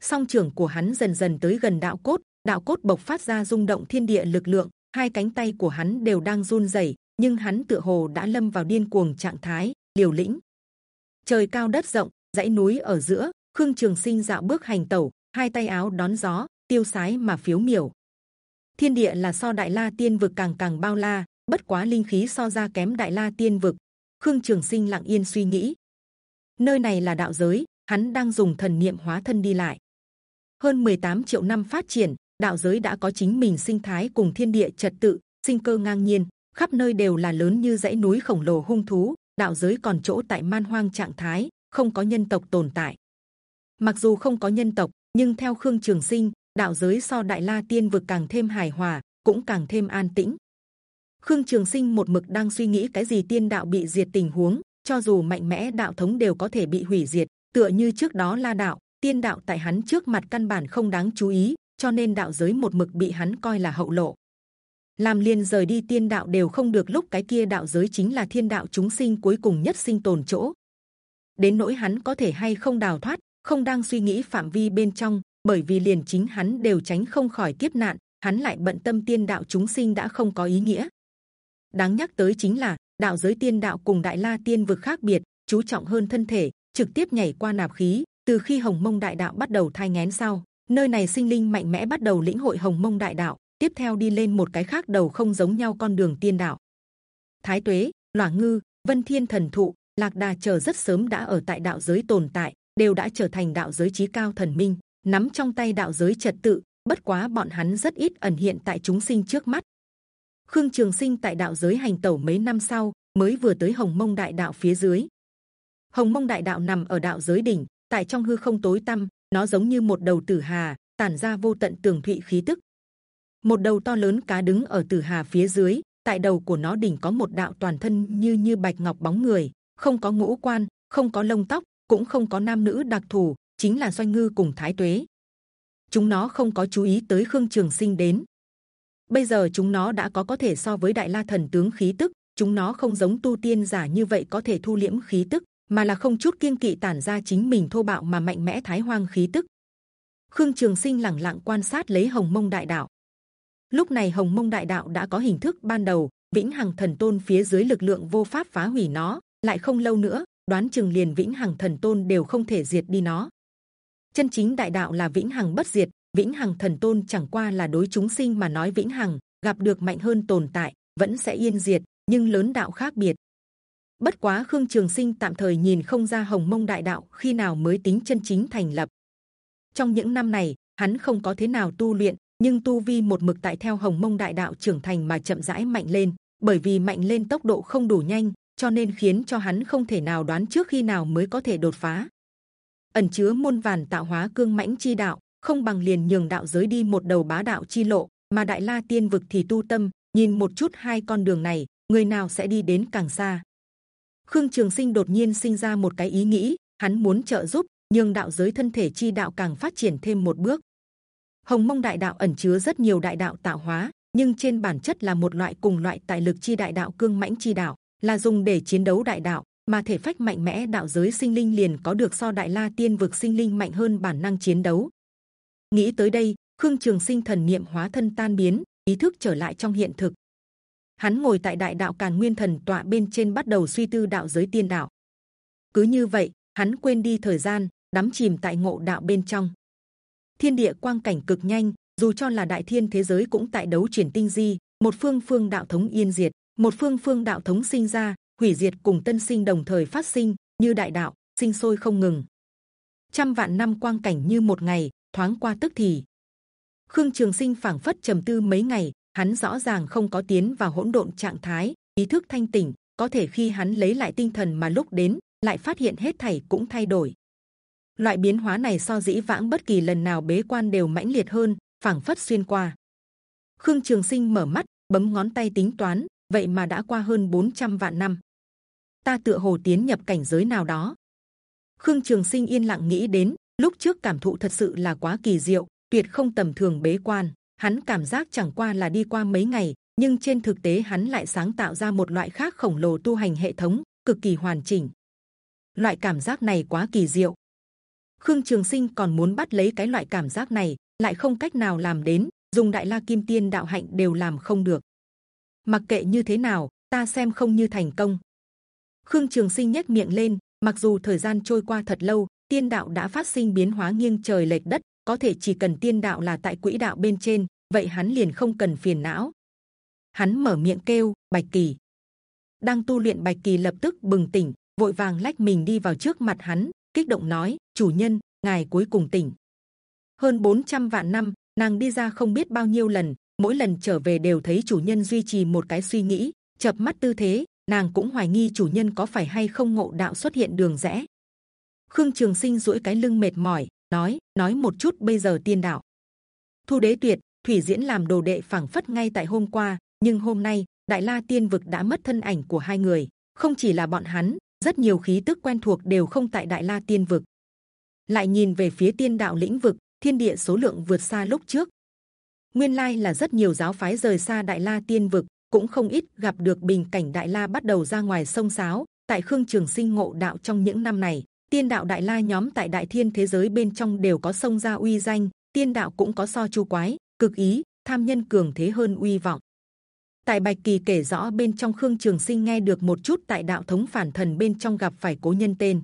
Song trưởng của hắn dần dần tới gần đạo cốt đạo cốt bộc phát ra rung động thiên địa lực lượng, hai cánh tay của hắn đều đang run rẩy, nhưng hắn tựa hồ đã lâm vào điên cuồng trạng thái liều lĩnh. Trời cao đất rộng, dãy núi ở giữa, khương trường sinh dạo bước hành tẩu, hai tay áo đón gió, tiêu sái mà phiếu miểu. Thiên địa là so đại la tiên vực càng càng bao la, bất quá linh khí so ra kém đại la tiên vực. Khương trường sinh lặng yên suy nghĩ. Nơi này là đạo giới, hắn đang dùng thần niệm hóa thân đi lại. Hơn 18 triệu năm phát triển, đạo giới đã có chính mình sinh thái cùng thiên địa trật tự, sinh cơ ngang nhiên, khắp nơi đều là lớn như dãy núi khổng lồ hung thú đạo giới còn chỗ tại man hoang trạng thái, không có nhân tộc tồn tại. Mặc dù không có nhân tộc, nhưng theo khương trường sinh, đạo giới so đại la tiên vực càng thêm hài hòa, cũng càng thêm an tĩnh. Khương trường sinh một mực đang suy nghĩ cái gì tiên đạo bị diệt tình huống, cho dù mạnh mẽ đạo thống đều có thể bị hủy diệt, tựa như trước đó la đạo, tiên đạo tại hắn trước mặt căn bản không đáng chú ý, cho nên đạo giới một mực bị hắn coi là hậu lộ làm liền rời đi tiên đạo đều không được, lúc cái kia đạo giới chính là thiên đạo chúng sinh cuối cùng nhất sinh tồn chỗ. Đến nỗi hắn có thể hay không đào thoát, không đang suy nghĩ phạm vi bên trong, bởi vì liền chính hắn đều tránh không khỏi kiếp nạn, hắn lại bận tâm tiên đạo chúng sinh đã không có ý nghĩa. Đáng nhắc tới chính là, đạo giới tiên đạo cùng đại la tiên vực khác biệt, chú trọng hơn thân thể, trực tiếp nhảy qua nạp khí, từ khi hồng mông đại đạo bắt đầu thai ngén sau, nơi này sinh linh mạnh mẽ bắt đầu lĩnh hội hồng mông đại đạo tiếp theo đi lên một cái khác đầu không giống nhau con đường tiên đạo. Thái tuế loa ngư, vân thiên thần thụ, lạc đà chờ rất sớm đã ở tại đạo giới tồn tại, đều đã trở thành đạo giới trí cao thần minh, nắm trong tay đạo giới trật tự, bất quá bọn hắn rất ít ẩn hiện tại chúng sinh trước mắt. Khương trường sinh tại đạo giới hành tẩu mấy năm sau, mới vừa tới hồng mông đại đạo phía dưới. Hồng mông đại đạo nằm ở đạo giới đỉnh, tại trong hư không tối tăm, nó giống như một đầu tử hà, tản ra vô tận tường thụy khí tức một đầu to lớn cá đứng ở tử hà phía dưới, tại đầu của nó đỉnh có một đạo toàn thân như như bạch ngọc bóng người, không có ngũ quan, không có lông tóc, cũng không có nam nữ đặc thù, chính là doanh ngư cùng thái tuế. Chúng nó không có chú ý tới khương trường sinh đến. Bây giờ chúng nó đã có có thể so với đại la thần tướng khí tức, chúng nó không giống tu tiên giả như vậy có thể thu liễm khí tức, mà là không chút kiên kỵ tản ra chính mình thô bạo mà mạnh mẽ thái hoang khí tức. Khương trường sinh lẳng lặng quan sát lấy hồng mông đại đạo lúc này hồng mông đại đạo đã có hình thức ban đầu, vĩnh hằng thần tôn phía dưới lực lượng vô pháp phá hủy nó, lại không lâu nữa, đoán chừng liền vĩnh hằng thần tôn đều không thể diệt đi nó. Chân chính đại đạo là vĩnh hằng bất diệt, vĩnh hằng thần tôn chẳng qua là đối chúng sinh mà nói vĩnh hằng, gặp được mạnh hơn tồn tại, vẫn sẽ yên diệt, nhưng lớn đạo khác biệt. Bất quá khương trường sinh tạm thời nhìn không ra hồng mông đại đạo khi nào mới tính chân chính thành lập. Trong những năm này, hắn không có thế nào tu luyện nhưng tu vi một mực tại theo hồng mông đại đạo trưởng thành mà chậm rãi mạnh lên, bởi vì mạnh lên tốc độ không đủ nhanh, cho nên khiến cho hắn không thể nào đoán trước khi nào mới có thể đột phá. Ẩn chứa muôn vàn tạo hóa cương mãnh chi đạo, không bằng liền nhường đạo giới đi một đầu bá đạo chi lộ, mà đại la tiên vực thì tu tâm, nhìn một chút hai con đường này, người nào sẽ đi đến càng xa? Khương trường sinh đột nhiên sinh ra một cái ý nghĩ, hắn muốn trợ giúp, nhưng đạo giới thân thể chi đạo càng phát triển thêm một bước hồng mông đại đạo ẩn chứa rất nhiều đại đạo tạo hóa, nhưng trên bản chất là một loại cùng loại tại lực chi đại đạo, cương mãnh chi đạo, là dùng để chiến đấu đại đạo, mà thể phách mạnh mẽ đạo giới sinh linh liền có được so đại la tiên vực sinh linh mạnh hơn bản năng chiến đấu. Nghĩ tới đây, khương trường sinh thần niệm hóa thân tan biến, ý thức trở lại trong hiện thực. Hắn ngồi tại đại đạo càn nguyên thần tọa bên trên bắt đầu suy tư đạo giới tiên đạo. Cứ như vậy, hắn quên đi thời gian, đắm chìm tại ngộ đạo bên trong thiên địa quang cảnh cực nhanh, dù cho là đại thiên thế giới cũng tại đấu chuyển tinh di, một phương phương đạo thống yên diệt, một phương phương đạo thống sinh ra, hủy diệt cùng tân sinh đồng thời phát sinh, như đại đạo, sinh sôi không ngừng. Trăm vạn năm quang cảnh như một ngày, thoáng qua tức thì. Khương trường sinh phảng phất trầm tư mấy ngày, hắn rõ ràng không có tiến vào hỗn độn trạng thái, ý thức thanh tỉnh, có thể khi hắn lấy lại tinh thần mà lúc đến, lại phát hiện hết thảy cũng thay đổi loại biến hóa này so dĩ vãng bất kỳ lần nào bế quan đều mãnh liệt hơn, phảng phất xuyên qua. Khương trường sinh mở mắt, bấm ngón tay tính toán, vậy mà đã qua hơn 400 vạn năm. Ta tựa hồ tiến nhập cảnh giới nào đó. Khương trường sinh yên lặng nghĩ đến, lúc trước cảm thụ thật sự là quá kỳ diệu, tuyệt không tầm thường bế quan. Hắn cảm giác chẳng qua là đi qua mấy ngày, nhưng trên thực tế hắn lại sáng tạo ra một loại khác khổng lồ tu hành hệ thống, cực kỳ hoàn chỉnh. Loại cảm giác này quá kỳ diệu khương trường sinh còn muốn bắt lấy cái loại cảm giác này, lại không cách nào làm đến, dùng đại la kim tiên đạo hạnh đều làm không được. Mặc kệ như thế nào, ta xem không như thành công. Khương trường sinh nhếch miệng lên, mặc dù thời gian trôi qua thật lâu, tiên đạo đã phát sinh biến hóa nghiêng trời lệch đất, có thể chỉ cần tiên đạo là tại quỹ đạo bên trên, vậy hắn liền không cần phiền não. Hắn mở miệng kêu, bạch kỳ. Đang tu luyện bạch kỳ lập tức bừng tỉnh, vội vàng lách mình đi vào trước mặt hắn kích động nói, chủ nhân, ngài cuối cùng tỉnh. Hơn 400 vạn năm, nàng đi ra không biết bao nhiêu lần, mỗi lần trở về đều thấy chủ nhân duy trì một cái suy nghĩ chập mắt tư thế, nàng cũng hoài nghi chủ nhân có phải hay không ngộ đạo xuất hiện đường rẽ. Khương trường sinh duỗi cái lưng mệt mỏi, nói nói một chút bây giờ tiên đạo. Thu đế tuyệt, thủy diễn làm đồ đệ phảng phất ngay tại hôm qua, nhưng hôm nay, đại la tiên vực đã mất thân ảnh của hai người, không chỉ là bọn hắn rất nhiều khí tức quen thuộc đều không tại đại la tiên vực. Lại nhìn về phía tiên đạo lĩnh vực, thiên địa số lượng vượt xa lúc trước. Nguyên lai là rất nhiều giáo phái rời xa đại la tiên vực, cũng không ít gặp được bình cảnh đại la bắt đầu ra ngoài sông sáo, tại khương trường sinh ngộ đạo trong những năm này. Tiên đạo đại la nhóm tại đại thiên thế giới bên trong đều có sông ra uy danh, tiên đạo cũng có so chu quái, cực ý, tham nhân cường thế hơn uy vọng tại bạch kỳ kể rõ bên trong khương trường sinh nghe được một chút tại đạo thống phản thần bên trong gặp phải cố nhân tên.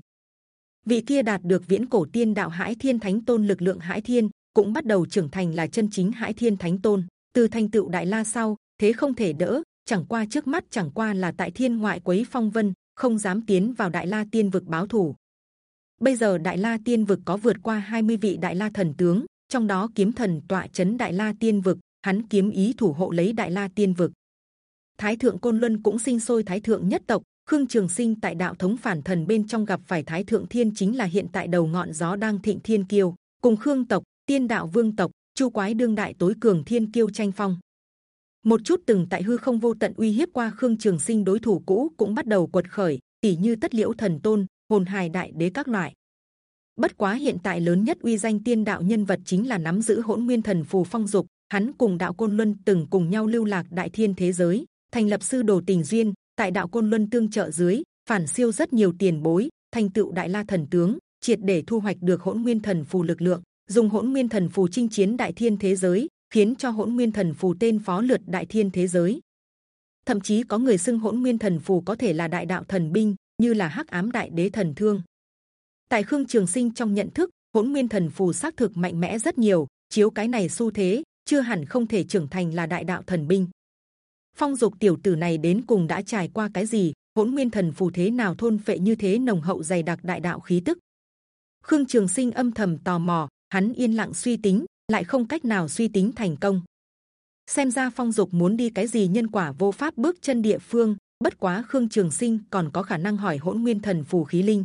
Vị kia đạt được viễn cổ tiên đạo hải thiên thánh tôn, lực lượng hải thiên, cũng bắt đầu trưởng thành là chân chính hải thiên thánh tôn. Từ thành tựu đại la sau, thế không thể đỡ, chẳng qua trước mắt chẳng qua là tại thiên ngoại quấy phong vân, không dám tiến vào đại la tiên vực báo thù. Bây giờ đại la tiên vực có vượt qua 20 vị đại la thần tướng, trong đó kiếm thần tọa chấn đại la tiên vực, hắn kiếm ý thủ hộ lấy đại la tiên vực thái thượng côn luân cũng sinh sôi thái thượng nhất tộc. Khương trường sinh tại đạo thống phản thần bên trong gặp phải thái thượng thiên chính là hiện tại đầu ngọn gió đang thịnh thiên kiêu. Cùng khương tộc, tiên đạo vương tộc, chu quái đương đại tối cường thiên kiêu tranh phong. Một chút từng tại hư không vô tận uy hiếp qua khương trường sinh đối thủ cũ cũng bắt đầu quật khởi tỷ như tất liễu thần tôn, hồn hài đại đế các loại. Bất quá hiện tại lớn nhất uy danh tiên đạo nhân vật chính là nắm giữ hỗn nguyên thần phù phong dục. Hắn cùng đạo côn luân từng cùng nhau lưu lạc đại thiên thế giới thành lập sư đồ tình duyên, tại đạo côn luân tương trợ dưới, phản siêu rất nhiều tiền bối, thành tựu đại la thần tướng, triệt để thu hoạch được hỗn nguyên thần phù lực lượng, dùng hỗn nguyên thần phù chinh chiến đại thiên thế giới, khiến cho hỗn nguyên thần phù tên phó lượt đại thiên thế giới. Thậm chí có người xưng hỗn nguyên thần phù có thể là đại đạo thần binh, như là hắc ám đại đế thần thương. Tại khương trường sinh trong nhận thức, hỗn nguyên thần phù xác thực mạnh mẽ rất nhiều, chiếu cái này xu thế, chưa hẳn không thể trưởng thành là đại đạo thần binh phong dục tiểu tử này đến cùng đã trải qua cái gì? Hỗn nguyên thần phù thế nào thôn phệ như thế nồng hậu dày đặc đại đạo khí tức? Khương trường sinh âm thầm tò mò, hắn yên lặng suy tính, lại không cách nào suy tính thành công. Xem ra phong dục muốn đi cái gì nhân quả vô pháp bước chân địa phương, bất quá khương trường sinh còn có khả năng hỏi hỗn nguyên thần phù khí linh.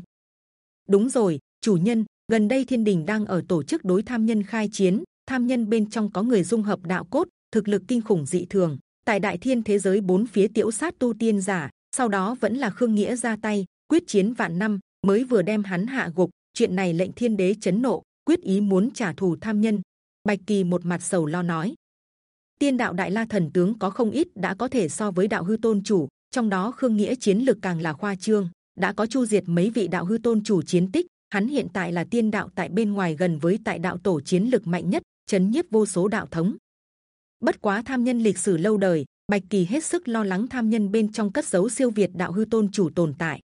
Đúng rồi, chủ nhân, gần đây thiên đình đang ở tổ chức đối tham nhân khai chiến, tham nhân bên trong có người dung hợp đạo cốt, thực lực kinh khủng dị thường tại đại thiên thế giới bốn phía tiểu sát tu tiên giả, sau đó vẫn là khương nghĩa ra tay, quyết chiến vạn năm, mới vừa đem hắn hạ gục. Chuyện này lệnh thiên đế chấn nộ, quyết ý muốn trả thù tham nhân. Bạch kỳ một mặt sầu lo nói, tiên đạo đại la thần tướng có không ít đã có thể so với đạo hư tôn chủ, trong đó khương nghĩa chiến lực càng là khoa trương, đã có chu diệt mấy vị đạo hư tôn chủ chiến tích. Hắn hiện tại là tiên đạo tại bên ngoài gần với tại đạo tổ chiến lực mạnh nhất, chấn nhiếp vô số đạo thống bất quá tham nhân lịch sử lâu đời, bạch kỳ hết sức lo lắng tham nhân bên trong cất giấu siêu việt đạo hư tôn chủ tồn tại.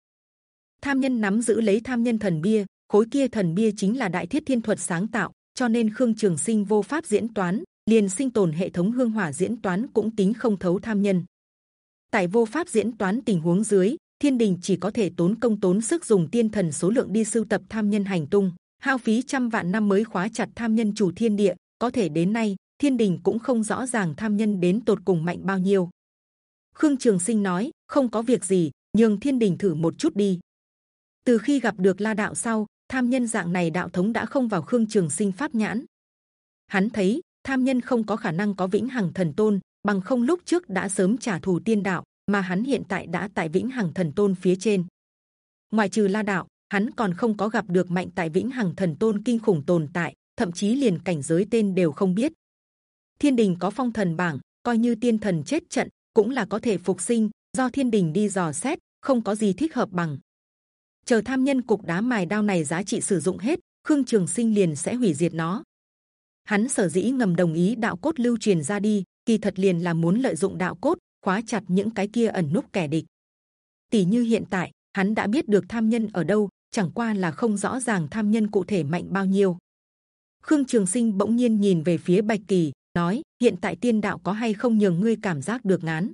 Tham nhân nắm giữ lấy tham nhân thần bia, khối kia thần bia chính là đại thiết thiên thuật sáng tạo, cho nên khương trường sinh vô pháp diễn toán, liền sinh tồn hệ thống hương hỏa diễn toán cũng tính không thấu tham nhân. Tại vô pháp diễn toán tình huống dưới, thiên đình chỉ có thể tốn công tốn sức dùng tiên thần số lượng đi sưu tập tham nhân hành tung, hao phí trăm vạn năm mới khóa chặt tham nhân chủ thiên địa, có thể đến nay thiên đình cũng không rõ ràng tham nhân đến tột cùng mạnh bao nhiêu. Khương trường sinh nói, không có việc gì, nhường thiên đình thử một chút đi. Từ khi gặp được la đạo sau, tham nhân dạng này đạo thống đã không vào khương trường sinh pháp nhãn. Hắn thấy, tham nhân không có khả năng có vĩnh hằng thần tôn, bằng không lúc trước đã sớm trả thù tiên đạo, mà hắn hiện tại đã tại vĩnh hằng thần tôn phía trên. Ngoài trừ la đạo, hắn còn không có gặp được mạnh tại vĩnh hằng thần tôn kinh khủng tồn tại, thậm chí liền cảnh giới tên đều không biết thiên đình có phong thần bảng, coi như tiên thần chết trận, cũng là có thể phục sinh. Do thiên đình đi dò xét, không có gì thích hợp bằng. Chờ tham nhân cục đá mài đao này giá trị sử dụng hết, khương trường sinh liền sẽ hủy diệt nó. Hắn sở dĩ ngầm đồng ý đạo cốt lưu truyền ra đi, kỳ thật liền là muốn lợi dụng đạo cốt, khóa chặt những cái kia ẩn núp kẻ địch. Tỷ như hiện tại, hắn đã biết được tham nhân ở đâu, chẳng qua là không rõ ràng tham nhân cụ thể mạnh bao nhiêu. Khương trường sinh bỗng nhiên nhìn về phía bạch kỳ nói hiện tại tiên đạo có hay không nhường ngươi cảm giác được ngán?